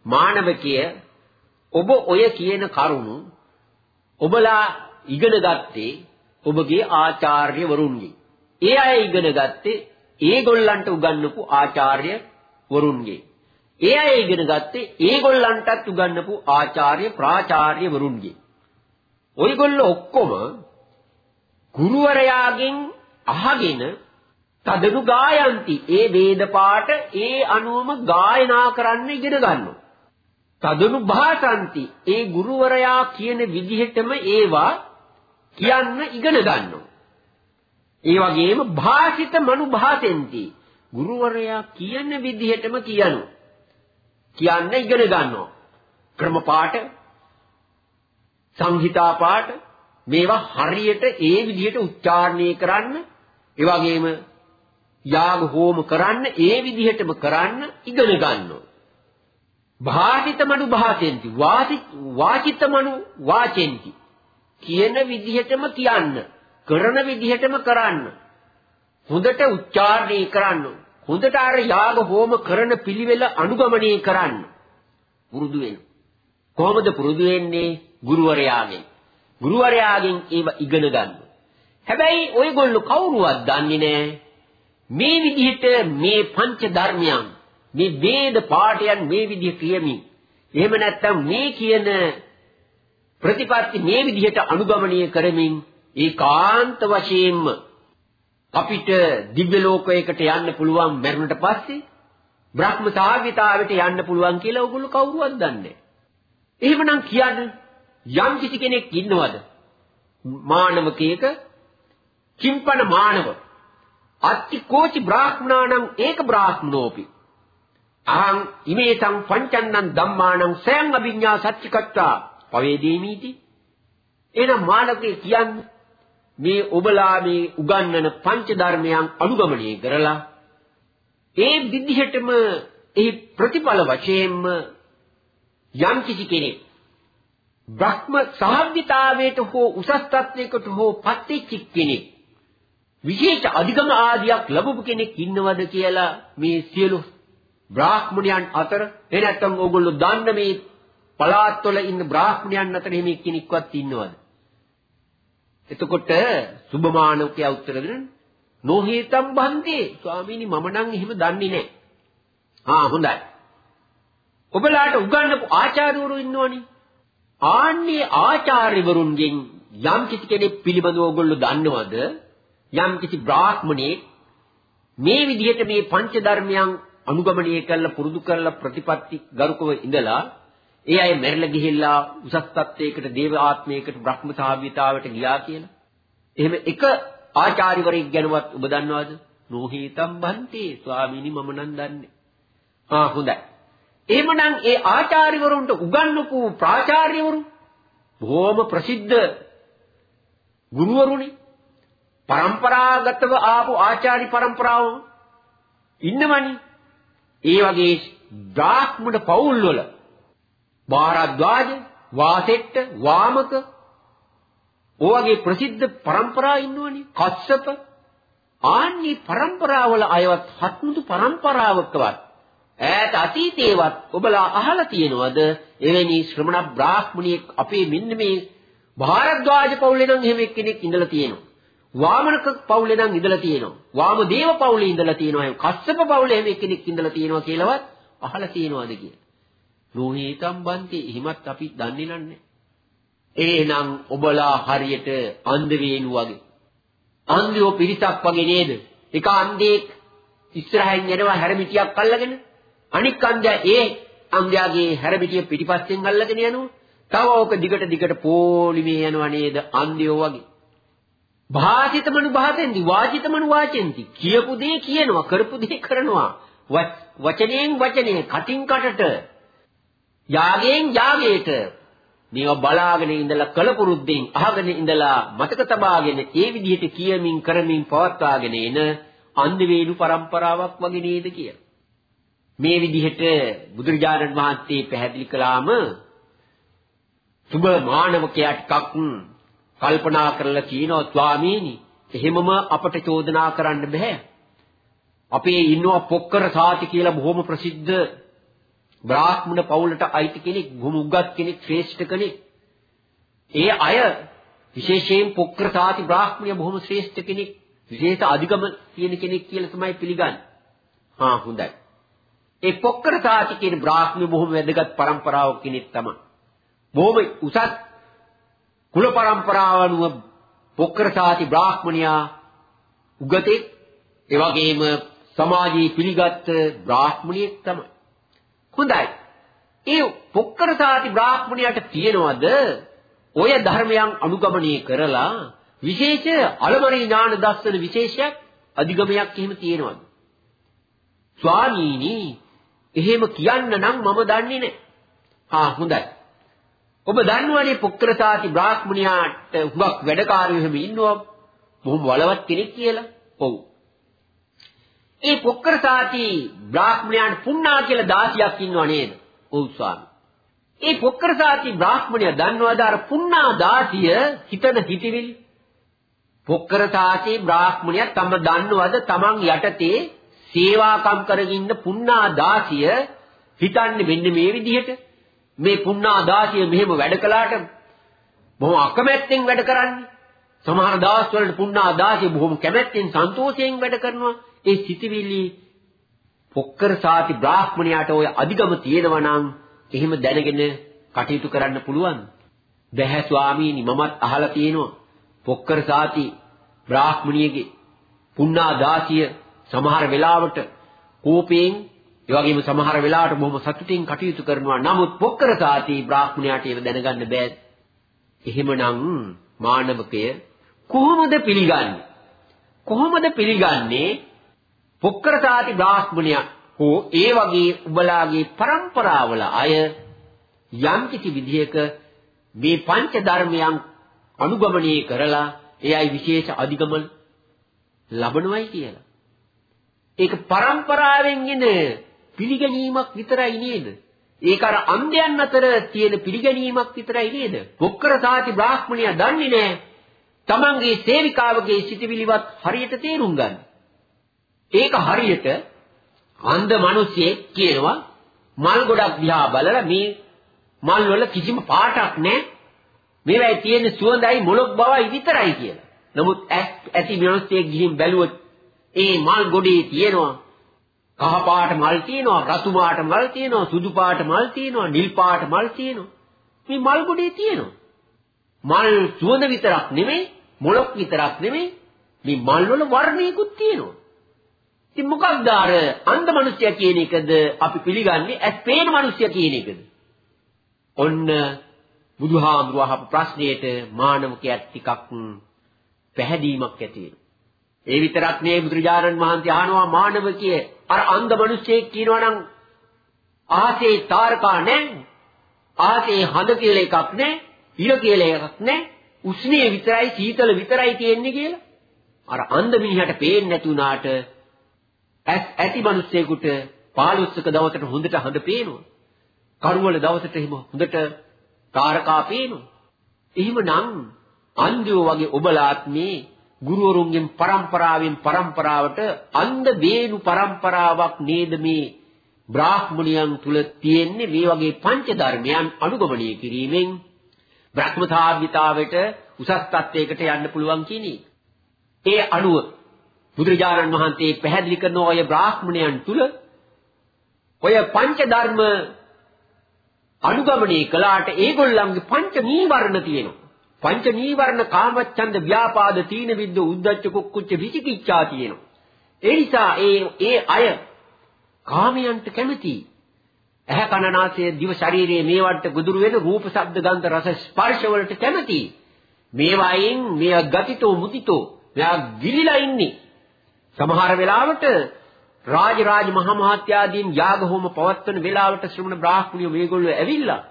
මානවකය ඔබ ඔය කියන කරුණු ඔබලා ඉගෙන ගත්තේ ඔබගේ ආචාර්යවරුන්ගේ. ඒ අය ඉගෙන ගත්තේ ඒගොල්ලන්ට උගන්වපු ආචාර්ය වරුන්ගේ. ඒ අය ඉගෙන ගත්තේ ඒගොල්ලන්ටත් උගන්වපු ආචාර්ය ප්‍රාචාර්ය වරුන්ගේ. ඔයගොල්ලෝ ඔක්කොම ගුරුවරයාගෙන් අහගෙන තදනු ගායන්ති ඒ වේද පාඨ ඒ අනුවම ගායනා කරන්න ඉගෙන ගන්නවා. තදනු භාසන්ති ඒ ගුරුවරයා කියන විදිහටම ඒවා කියන්න ඉගෙන ගන්නවා. ඒ වගේම භාෂිත මනු භාසෙන්ති ගුරුවරයා කියන විදිහටම කියනවා. කියන්න ඉගෙන ගන්නවා. ක්‍රම පාඨ සංහිතා පාඨ මේවා හරියට ඒ විදිහට උච්චාරණය කරන්න ඒ වගේම යාග හෝම කරන්න ඒ විදිහටම කරන්න ඉගෙන ගන්නවා. භාසිතමනු භාසෙන්ති වාචිතමනු වාචෙන්ති කියන විදිහටම කියන්න කරන විදිහටම කරන්න. හොඳට උච්චාරණය කරන්න හොඳට අර යාග හෝම කරන පිළිවෙල අනුගමනය කරන්න. පුරුදු වෙන්න. කොහොමද පුරුදු වෙන්නේ? ගුරුවරයාගෙන්. ගුරුවරයාගෙන් ඒව ඉගෙන ගන්න. හැබැයි ඔයගොල්ලෝ කවුරුවත් දන්නේ නැහැ. මේ විදිහට මේ පංච ධර්මයන් මේ වේද පාඨයන් මේ විදිහ කියමින් එහෙම නැත්නම් මේ කියන ප්‍රතිපත්ති මේ විදිහට අනුගමනය කරමින් ඒකාන්ත වශයෙන්ම අපිට දිව්‍ය ලෝකයකට යන්න පුළුවන් මරුණට පස්සේ බ්‍රහ්ම සාගිතාවට යන්න පුළුවන් කියලා ඔයගොල්ලෝ කවුරුවත් දන්නේ නැහැ. එහෙමනම් කියන්නේ යම් කිසි කෙනෙක් ඉන්නවද? මානවකයක කිම්පන මානව අත්ති කෝචි බ්‍රාහ්මනානම් ඒක බ්‍රාහ්මනෝපි අහං ඉමේතං පංචන්නං ධම්මානං සයං අභිඤ්ඤා සච්චිකත්තා. පවේදීමීති. එහෙනම් මානකේ කියන්නේ මේ ඔබලා මේ උගන්වන පංච ධර්මයන් අනුගමනය කරලා ඒ විදිහටම ඒ ප්‍රතිඵල වශයෙන්ම යම් කිසි කෙනෙක් බ්‍රහ්ම සහභිතාවයට හෝ උසස් තත්වයකට හෝ පත්වෙච්ච කෙනෙක් විශේෂ අධිගම ආදියක් ලැබපු කෙනෙක් ඉන්නවද කියලා මේ සියලු බ්‍රාහ්මණයන් අතර එහෙ නැත්නම් ඕගොල්ලෝ දන්න මේ පළාත්වල ඉන්න බ්‍රාහ්මණයන් අතර එහෙම කෙනෙක්වත් ඉන්නවද? එතකොට සුභමානවකයා උත්තර දෙන නොහේතම් බන්දේ ස්වාමීනි මම නම් එහෙම දන්නේ නැහැ. ආ හොඳයි. ඔබලාට උගන්වපු ආචාර්යවරු ඉන්නවනේ. ආන්නේ ආචාර්යවරුන්ගෙන් යම් කිසි කෙනෙක් පිළිබඳව ඕගොල්ලෝ දන්නවද? යම් කිසි බ්‍රාහ්මණෙක් මේ විදිහට මේ පංච ධර්මයන් අනුගමනය කරලා පුරුදු කරලා ප්‍රතිපත්ති ගරුකව ඉඳලා ඒ අය මැරිලා ගිහිල්ලා උසස් තත්වයකට දේව ආත්මයකට බ්‍රහ්ම සාභ්‍යතාවට ගියා කියලා. එහෙම එක ආචාර්යවරයෙක් ගැනවත් ඔබ දන්නවද? නොහීතම් බන්තේ ස්වාමීනි මම නම් දන්නේ. ආ හොඳයි. එහෙමනම් ඒ ආචාර්යවරුන්ට උගන්වපු ප්‍රාචාර්යවරු බොහොම ප්‍රසිද්ධ ගුරුවරුනි. પરම්පරාගතව ආපු ආචාර්ය પરම්පරාව ඉන්නවනේ. ඒ වගේ බ්‍රාහ්මණ පවුල් වල භාරද්වාජ, වාසෙට්ට, වාමක ඔවගේ ප්‍රසිද්ධ પરම්පරා ඉන්නවනේ. කස්සප ආන්නේ પરම්පරාවල අයවත් හත්මුතු પરම්පරාවකවත් ඈත අතීතේවත් ඔබලා අහලා තියෙනවද එවැනි ශ්‍රමණ බ්‍රාහ්මණියෙක් අපේ මෙන්න මේ භාරද්වාජ පවුලේ නම් එහෙම එක්කෙනෙක් ඉඳලා තියෙනවා වාමනක පවුලේ නම් ඉඳලා තියෙනවා. වාමදේව පවුලේ ඉඳලා තියෙනවා. කස්සප පවුලේ එහෙම එක්කෙනෙක් ඉඳලා තියෙනවා කියලාවත් අහලා තියෙනවද කියලා. රෝහීතම් බන්ති එහෙමත් අපි දන්නේ නැහැ. එහෙනම් ඔබලා හරියට අන්ධ වේලු වගේ. අන්ධයෝ පිරිසක් වගේ නේද? එක අන්ධෙක් ඉස්සරහින් යනවා හැරමිටියක් අල්ලගෙන අනික් අන්ධයා ඒ අන්ධයාගේ හැරමිටිය පිටිපස්සෙන් අල්ලගෙන යනවා. තව ඕක දිගට දිගට පොලිමේ යනවා නේද? අන්ධයෝ වගේ. භාසිතමනු භාසෙන්දි වාචිතමනු වාචෙන්ති කියපු දේ කියනවා කරපු දේ කරනවා. වචනයෙන් වචනේ කටින් කටට යාගයෙන් යාගයට. මේවා බලාගෙන ඉඳලා කලපුරුද්දෙන් අහගෙන ඉඳලා මතක තබාගෙන ඒ විදිහට කියමින් කරමින් පවත්වාගෙන එන අන්ධවේලු પરම්පරාවක් වගේ නේද කියලා. මේ විදිහට බුදුරජාණන් වහන්සේ පැහැදිලි කළාම සුබ මානවකයා ටිකක් කල්පනා කරලා කියනවා ස්වාමීනි එහෙමම අපට චෝදනා කරන්න බෑ. අපේ ඉන්නවා පොක්කර සාති කියලා බොහොම ප්‍රසිද්ධ බ්‍රාහ්මණ පවුලට අයිති කෙනෙක්, බොහොම උගත් කෙනෙක්, ශ්‍රේෂ්ඨ කෙනෙක්. ඒ අය විශේෂයෙන් පොක්‍රතාති බ්‍රාහ්මණය බොහොම ශ්‍රේෂ්ඨ කෙනෙක්, විශේෂ අධිගම තියෙන කෙනෙක් කියලා තමයි පිළිගන්නේ. හා හොඳයි. ඒ පොක්‍රතාති කියන බ්‍රාහ්මණය බොහොම වැදගත් પરම්පරාවක් කෙනෙක් තමයි. බොහොම උසස් කුල પરම්පරාව අනුව පොක්‍රතාති බ්‍රාහ්මණයා උගතෙක් ඒ වගේම සමාජයේ පිළිගත් බ්‍රාහ්මණයෙක් තමයි. හොඳයි. ඒ පොක්කරසාති බ්‍රාහ්මණයාට තියෙනවද ඔය ධර්මයන් අනුගමනය කරලා විශේෂ අලමරි ඥාන දර්ශන විශේෂයක් අධිගමයක් එහෙම තියෙනවද? ස්වාමීනි එහෙම කියන්න නම් මම දන්නේ නැහැ. හා හොඳයි. ඔබ දන්නවනේ පොක්කරසාති බ්‍රාහ්මණයාට හුඟක් වැඩකාරයෝ එහෙම ඉන්නවා. බොහොම බලවත් කෙනෙක් කියලා. ඔව්. ඒ පොක්කරසාති බ්‍රාහ්මණයන්ට පුන්නා කියලා දාසියක් ඉන්නව නේද? ඔව් ස්වාමී. ඒ පොක්කරසාති බ්‍රාහ්මණය දන්නවද අර පුන්නා දාසිය හිතන හිතවිලි? පොක්කරසාති බ්‍රාහ්මණය තම දන්නවද තමන් යටතේ සේවාකම් කරගෙන ඉන්න පුන්නා දාසිය හිතන්නේ මෙන්න මේ විදිහට මේ පුන්නා දාසිය මෙහෙම වැඩ කළාට බොහොම අකමැත්තෙන් වැඩ කරන්නේ සමහර දවස් වලට පුන්නා දාසිය බොහොම කැමැත්තෙන් සන්තෝෂයෙන් වැඩ කරනවා ඒ සිතවිලි පොක්කර සාති බ්‍රාහ්මණයාට ওই අධිගම තියෙනවා නම් එහෙම දැනගෙන කටයුතු කරන්න පුළුවන්. බැහැ ස්වාමීනි මමත් අහලා තියෙනවා. පොක්කර සාති බ්‍රාහ්මණියගේ පුන්නා දාසිය සමහර වෙලාවට කෝපයෙන් ඒ වගේම සමහර වෙලාවට බොහොම සතුටින් කටයුතු කරනවා. නමුත් පොක්කර සාති බ්‍රාහ්මණයාට ඒව දැනගන්න බෑ. එහෙමනම් මානවකය කොහොමද පිළිගන්නේ? කොහොමද පිළිගන්නේ? පොක්කර සාති බ්‍රාහ්මණයා හෝ ඒ වගේ උබලාගේ પરම්පරාවල අය යම්කිසි විදිහක මේ පංච ධර්මයන් අනුගමනය කරලා එයයි විශේෂ අධිගමන ලබනවයි කියලා. ඒක પરම්පරාවෙන් එන පිළිගැනීමක් විතරයි නේද? ඒක අර අන්ධයන් අතර තියෙන පිළිගැනීමක් විතරයි නේද? පුක්කරතාති බ්‍රාහ්මණය දන්නේ නැහැ. තමන්ගේ සේවිකාවගේ සිටිවිලිවත් හරියට තේරුම් ගන්න. ඒක හරියට අන්ධ මිනිහෙක් කියනවා මල් ගොඩක් දිහා බලලා මේ මල් වල කිසිම පාටක් නැහැ. මේවයි තියෙන සුවඳයි මොලොක් බවයි විතරයි කියලා. නමුත් ඇති මිනිහෙක් ගිහින් බැලුවොත් ඒ මල් ගොඩේ තියෙනවා කහ පාට මල් තියෙනවා රතු පාට මල් තියෙනවා සුදු පාට මල් තියෙනවා නිල් පාට මල් තියෙනවා මේ මල් ගොඩේ තියෙනවා මල් සුවඳ විතරක් නෙමෙයි මොලොක් විතරක් නෙමෙයි මේ මල් වල වර්ණයකුත් තියෙනවා ඉතින් මොකක්ද අර අන්ධ මිනිසයා කියන එකද අපි පිළිගන්නේ ඇස් පේන මිනිසයා කියන එකද? ඔන්න බුදුහාමුදුරුව අහපු ප්‍රශ්නෙට මානවකයක් ටිකක් පැහැදීමක් ඇති වෙනවා. ඒ විතරක් නෙවෙයි බුදුරජාණන් වහන්සේ අහනවා මානවකයේ අර අන්ධ මිනිසෙක් කියනවා නම් ආසේ තාරකා නැහැ. ආසේ හඳ කියලා එකක් නැහැ. ඉර කියලා එකක් නැහැ. උෂ්ණයේ විතරයි සීතල විතරයි තියෙන්නේ කියලා. අර අන්ධ මිනිහට පේන්නේ නැති වුණාට ඇස් ඇති මිනිස්සෙකුට පාළුස්සක දවසට හොඳට හඳ පේනවා. කරුවල දවසට එහෙම හොඳට කාරකා පේනවා. එහෙමනම් අන්ධයෝ වගේ ඔබලාත් මේ ගුරුවරුන්ගෙන් પરම්පරාවෙන් પરම්පරාවට අන්ධ වේනු પરම්පරාවක් නේද මේ බ්‍රාහ්මණියන් තුල තියෙන්නේ? මේ වගේ පංච ධර්මයන් අනුගමනය කිරීමෙන් බ්‍රහ්මතාවිතාවට උසස් තත්වයකට යන්න පුළුවන් කියන ඒ අනුව බුදුරජාණන් වහන්සේ පැහැදිලි කරන ඔය බ්‍රාහ්මණයන් තුල ඔය පංච ධර්ම අනුගමනය කළාට ඒගොල්ලන්ගේ පංච නීවරණ තියෙනවා. පංච නීවරණ කාමච්ඡන්ද ව්‍යාපාද තීන විද්ද උද්ධච්ච කුක්කුච්ච විචිකිච්ඡා තියෙනවා. ඒ නිසා ඒ ඒ අය කාමයන්ට කැමති. ඇහැ කන නාසය දිව ශරීරයේ මේවට ගොදුරු වෙන රූප ශබ්ද ගන්ධ රස ස්පර්ශ වලට කැමති. මේවායින් මෙය ගතිතෝ මුදිතෝ මෙයා ගිලිලා ඉන්නේ. සමහර වෙලාවට රාජ රාජ මහා මහත්යාදීන් යාග හෝම පවත්වන වෙලාවට ශ්‍රමණ බ්‍රාහ්මණයෝ මේගොල්ලෝ ඇවිල්ලා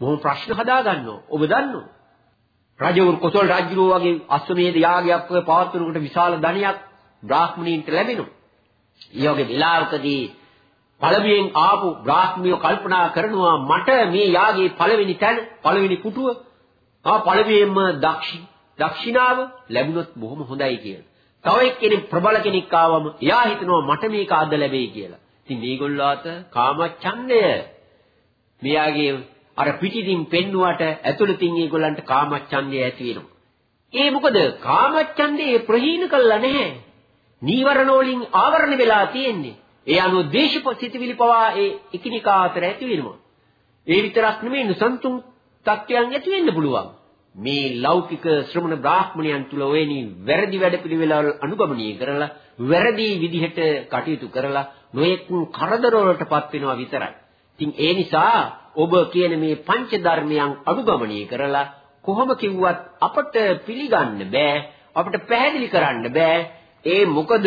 බොහොම ප්‍රශ්න හදා ගන්නවා. ඔබ දන්නෝ. රජවරු කොසල් රාජ්‍යරෝ වගේ අශ්වමේධ යාගයක් පවත්වනකොට විශාල ධනයක් බ්‍රාහ්මණීන්ට ලැබෙනවා. ඒ වගේ වෙලාවකදී පළමුවෙන් ආපු බ්‍රාහ්මණයෝ කල්පනා කරනවා මට මේ යාගයේ පළවෙනි තැන පළවෙනි පුටුව ආ පළවෙනිම දක්ෂිනාව ලැබුණොත් බොහොම හොඳයි කියලා. තව එක්කෙනෙක් ප්‍රබල කෙනෙක් ආවම එයා හිතනවා මට මේක අද ලැබෙයි කියලා. ඉතින් මේගොල්ලෝ අත කාමච්ඡන්දය මෙයාගේ අර පිටින් පෙන්නුවට ඇතුළතින් ඒගොල්ලන්ට කාමච්ඡන්දය ඇති වෙනවා. ඒ මොකද කාමච්ඡන්දේ ප්‍රහීන කළා නැහැ. නීවරණ වලින් ආවරණ වෙලා තියෙන්නේ. ඒ අනුව දේශපසිතවිලි පවා ඒ එකිනෙකා අතර ඇති වෙනවා. ඒ විතරක් නෙමෙයි නසන්තුන් තත්ත්වයන් ඇති වෙන්න පුළුවන්. මේ ලෞකික ශ්‍රමණ බ්‍රාහ්මණයන් තුල වෙනි වැරදි වැඩපිළිවෙළවල් අනුගමනය කරලා වැරදි විදිහට කටයුතු කරලා නොයෙක් කරදර වලටපත් වෙනවා විතරයි. ඉතින් ඒ නිසා ඔබ කියන මේ පංච ධර්මයන් අනුගමනය කරලා කොහොම කිව්වත් අපට පිළිගන්න බෑ අපට පැහැදිලි කරන්න බෑ. ඒ මොකද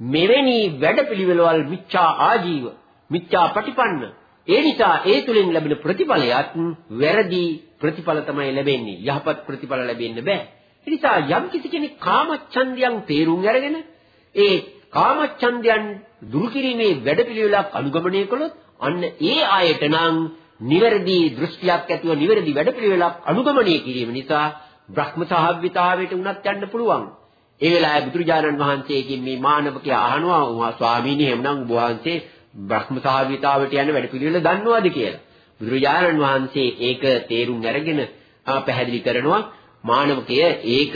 මෙවැනි වැඩපිළිවෙළවල් මිච්ඡා ආජීව මිච්ඡා පටිපන්න. ඒ නිසා ඒ තුලින් ලැබෙන ප්‍රතිඵලයත් වැරදි ප්‍රතිඵල තමයි ලැබෙන්නේ. යහපත් ප්‍රතිඵල ලැබෙන්න බෑ. ඒ නිසා යම් කිසි කෙනෙක් කාමච්ඡන්දයන් තේරුම් අරගෙන ඒ කාමච්ඡන්දයන් දුරු කිරීමේ වැඩපිළිවෙලක් අනුගමනය කළොත් අන්න ඒ ආයත නම් නිවැරදි දෘෂ්ටියක් ඇතිව නිවැරදි වැඩපිළිවෙලක් අනුගමනය කිරීම නිසා බ්‍රහ්ම සහභිතාවයට උනත් යන්න පුළුවන්. ඒ වෙලාවේ බුදුරජාණන් වහන්සේගෙන් මේ මානවකයා අහනවා ස්වාමීනි එhmenan වහන්සේ බ්‍රහ්ම සහභිතාවයට යන වැඩපිළිවෙල දන්නවද කියලා. බුදුරජාණන් වහන්සේ ඒක තේරුම් අරගෙන පැහැදිලි කරනවා මානවකය ඒක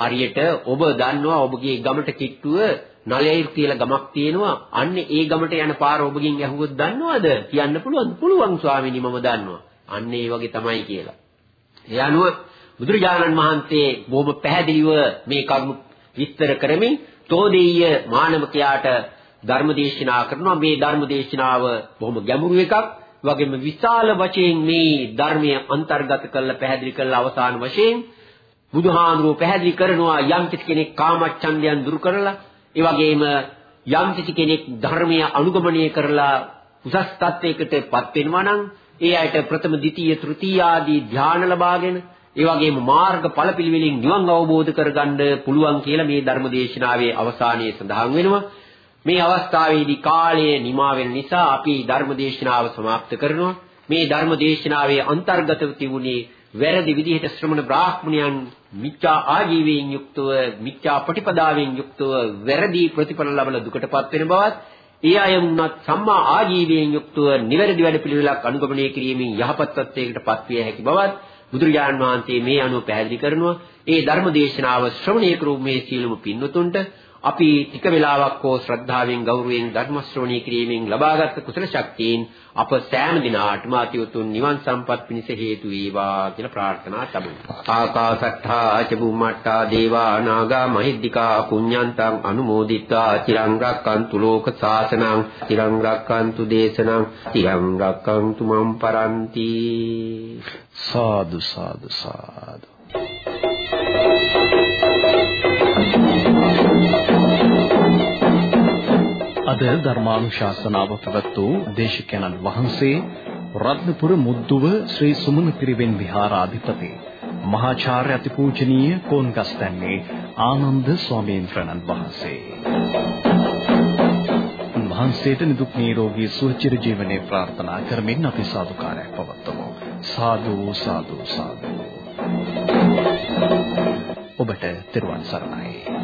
හරියට ඔබ දන්නවා ඔබගේ ගමට කිට්ටුව නලයයිර් කියලා ගමක් තියෙනවා. අන්න ඒ ගමට යන පාර ඔබගෙන් ඇහුවොත් දන්නවද? කියන්න පුළුවන්. පුළුවන් ස්වාමීනි මම දන්නවා. අන්න ඒ වගේ තමයි කියලා. ඒ අනුව බුදුරජාණන් වහන්සේ බොහොම පැහැදිලිව මේ කරුණු විස්තර කරමින් තෝදීය මානවකයාට ධර්මදේශනා කරනවා. මේ ධර්මදේශනාව බොහොම ගැඹුරු එකක්. වගේම විශාල වශයෙන් මේ ධර්මය අන්තර්ගත කරලා පැහැදිලි කරලා අවසාන වශයෙන් බුදුහාඳුරෝ පැහැදිලි කරනවා යම් කෙනෙක් කාමච්ඡන්දයන් දුරු කරලා ඒ වගේම යම් කිසි කෙනෙක් ධර්මය අනුගමනය කරලා උසස් තත්වයකටපත් වෙනවා නම් ඒ අයට ප්‍රථම ද්විතීය තෘතීය ආදී ධ්‍යාන ලබාගෙන ඒ වගේම මාර්ග ඵල පිළිවෙලින් නිවන් අවබෝධ කරගන්න පුළුවන් කියලා මේ ධර්ම දේශනාවේ අවසානයේ සඳහන් වෙනවා. මේ අවස්ථාවේදී කාලය නිමා වෙන නිසා අපි ධර්ම දේශනාව સમાપ્ત කරනවා. මේ ධර්ම දේශනාවේ අන්තර්ගතව තිබුණේ වැරදි විදිහට ශ්‍රමණ බ්‍රාහ්මණයන් මිච්ඡා ආජීවයෙන් යුක්තව මිච්ඡා ප්‍රතිපදාවෙන් යුක්තව වැරදි ප්‍රතිඵල ලබන දුකටපත් වෙන බවත් ඒ අය වුණත් සම්මා ආජීවයෙන් යුක්තව නිවැරදි වැඩ පිළිවෙලක් අනුගමනය කිරීමෙන් යහපත් තත්ත්වයකටපත් විය හැකි බවත් බුදුරජාණන් වහන්සේ මේ අනුව පැහැදිලි කරනවා. ඒ ධර්ම දේශනාව ශ්‍රවණය කරු මේ සීලමු පින්වතුන්ට අපි ටික වෙලාවක් හෝ ශ්‍රද්ධාවෙන් ගෞරවයෙන් ධර්ම ශ්‍රවණී කිරීමෙන් ලබාගත් කුසල ශක්තියින් අප සෑම දිනාටම අතිඋතුම් නිවන් සම්පත් පිණිස හේතු වේවා කියලා ප්‍රාර්ථනා කරමු. ආකාසට්ඨා ච බුම්මට්ටා දේවා නාග මහිද්దికා පුඤ්ඤන්තං අනුමෝදිත්වා චිරං රක්칸තු ලෝක සාසනං චිරං රක්칸තු දේශනං චිරං රක්칸තු මම් පරන්ති සාදු සාදු සාදු අද ධර්මානුශාසනාව පැවැත් වූ දේශකයන්න් වහන්සේ රත්නපුර මුද්දුව ශ්‍රී සුමන පිරිවෙන් විහාරාධිපති මහාචාර්ය අතිපූජනීය කෝන්ගස්තන්නේ ආනන්ද ස්වාමීන් වහන්සේ. වහන්සේට නිදුක් නිරෝගී සුවචිර ජීවනයේ ප්‍රාර්ථනා කරමින් අපි සාදුකාරයක් පවත්වමු. සාදු සාදු සාදු. ඔබට තෙරුවන් සරණයි.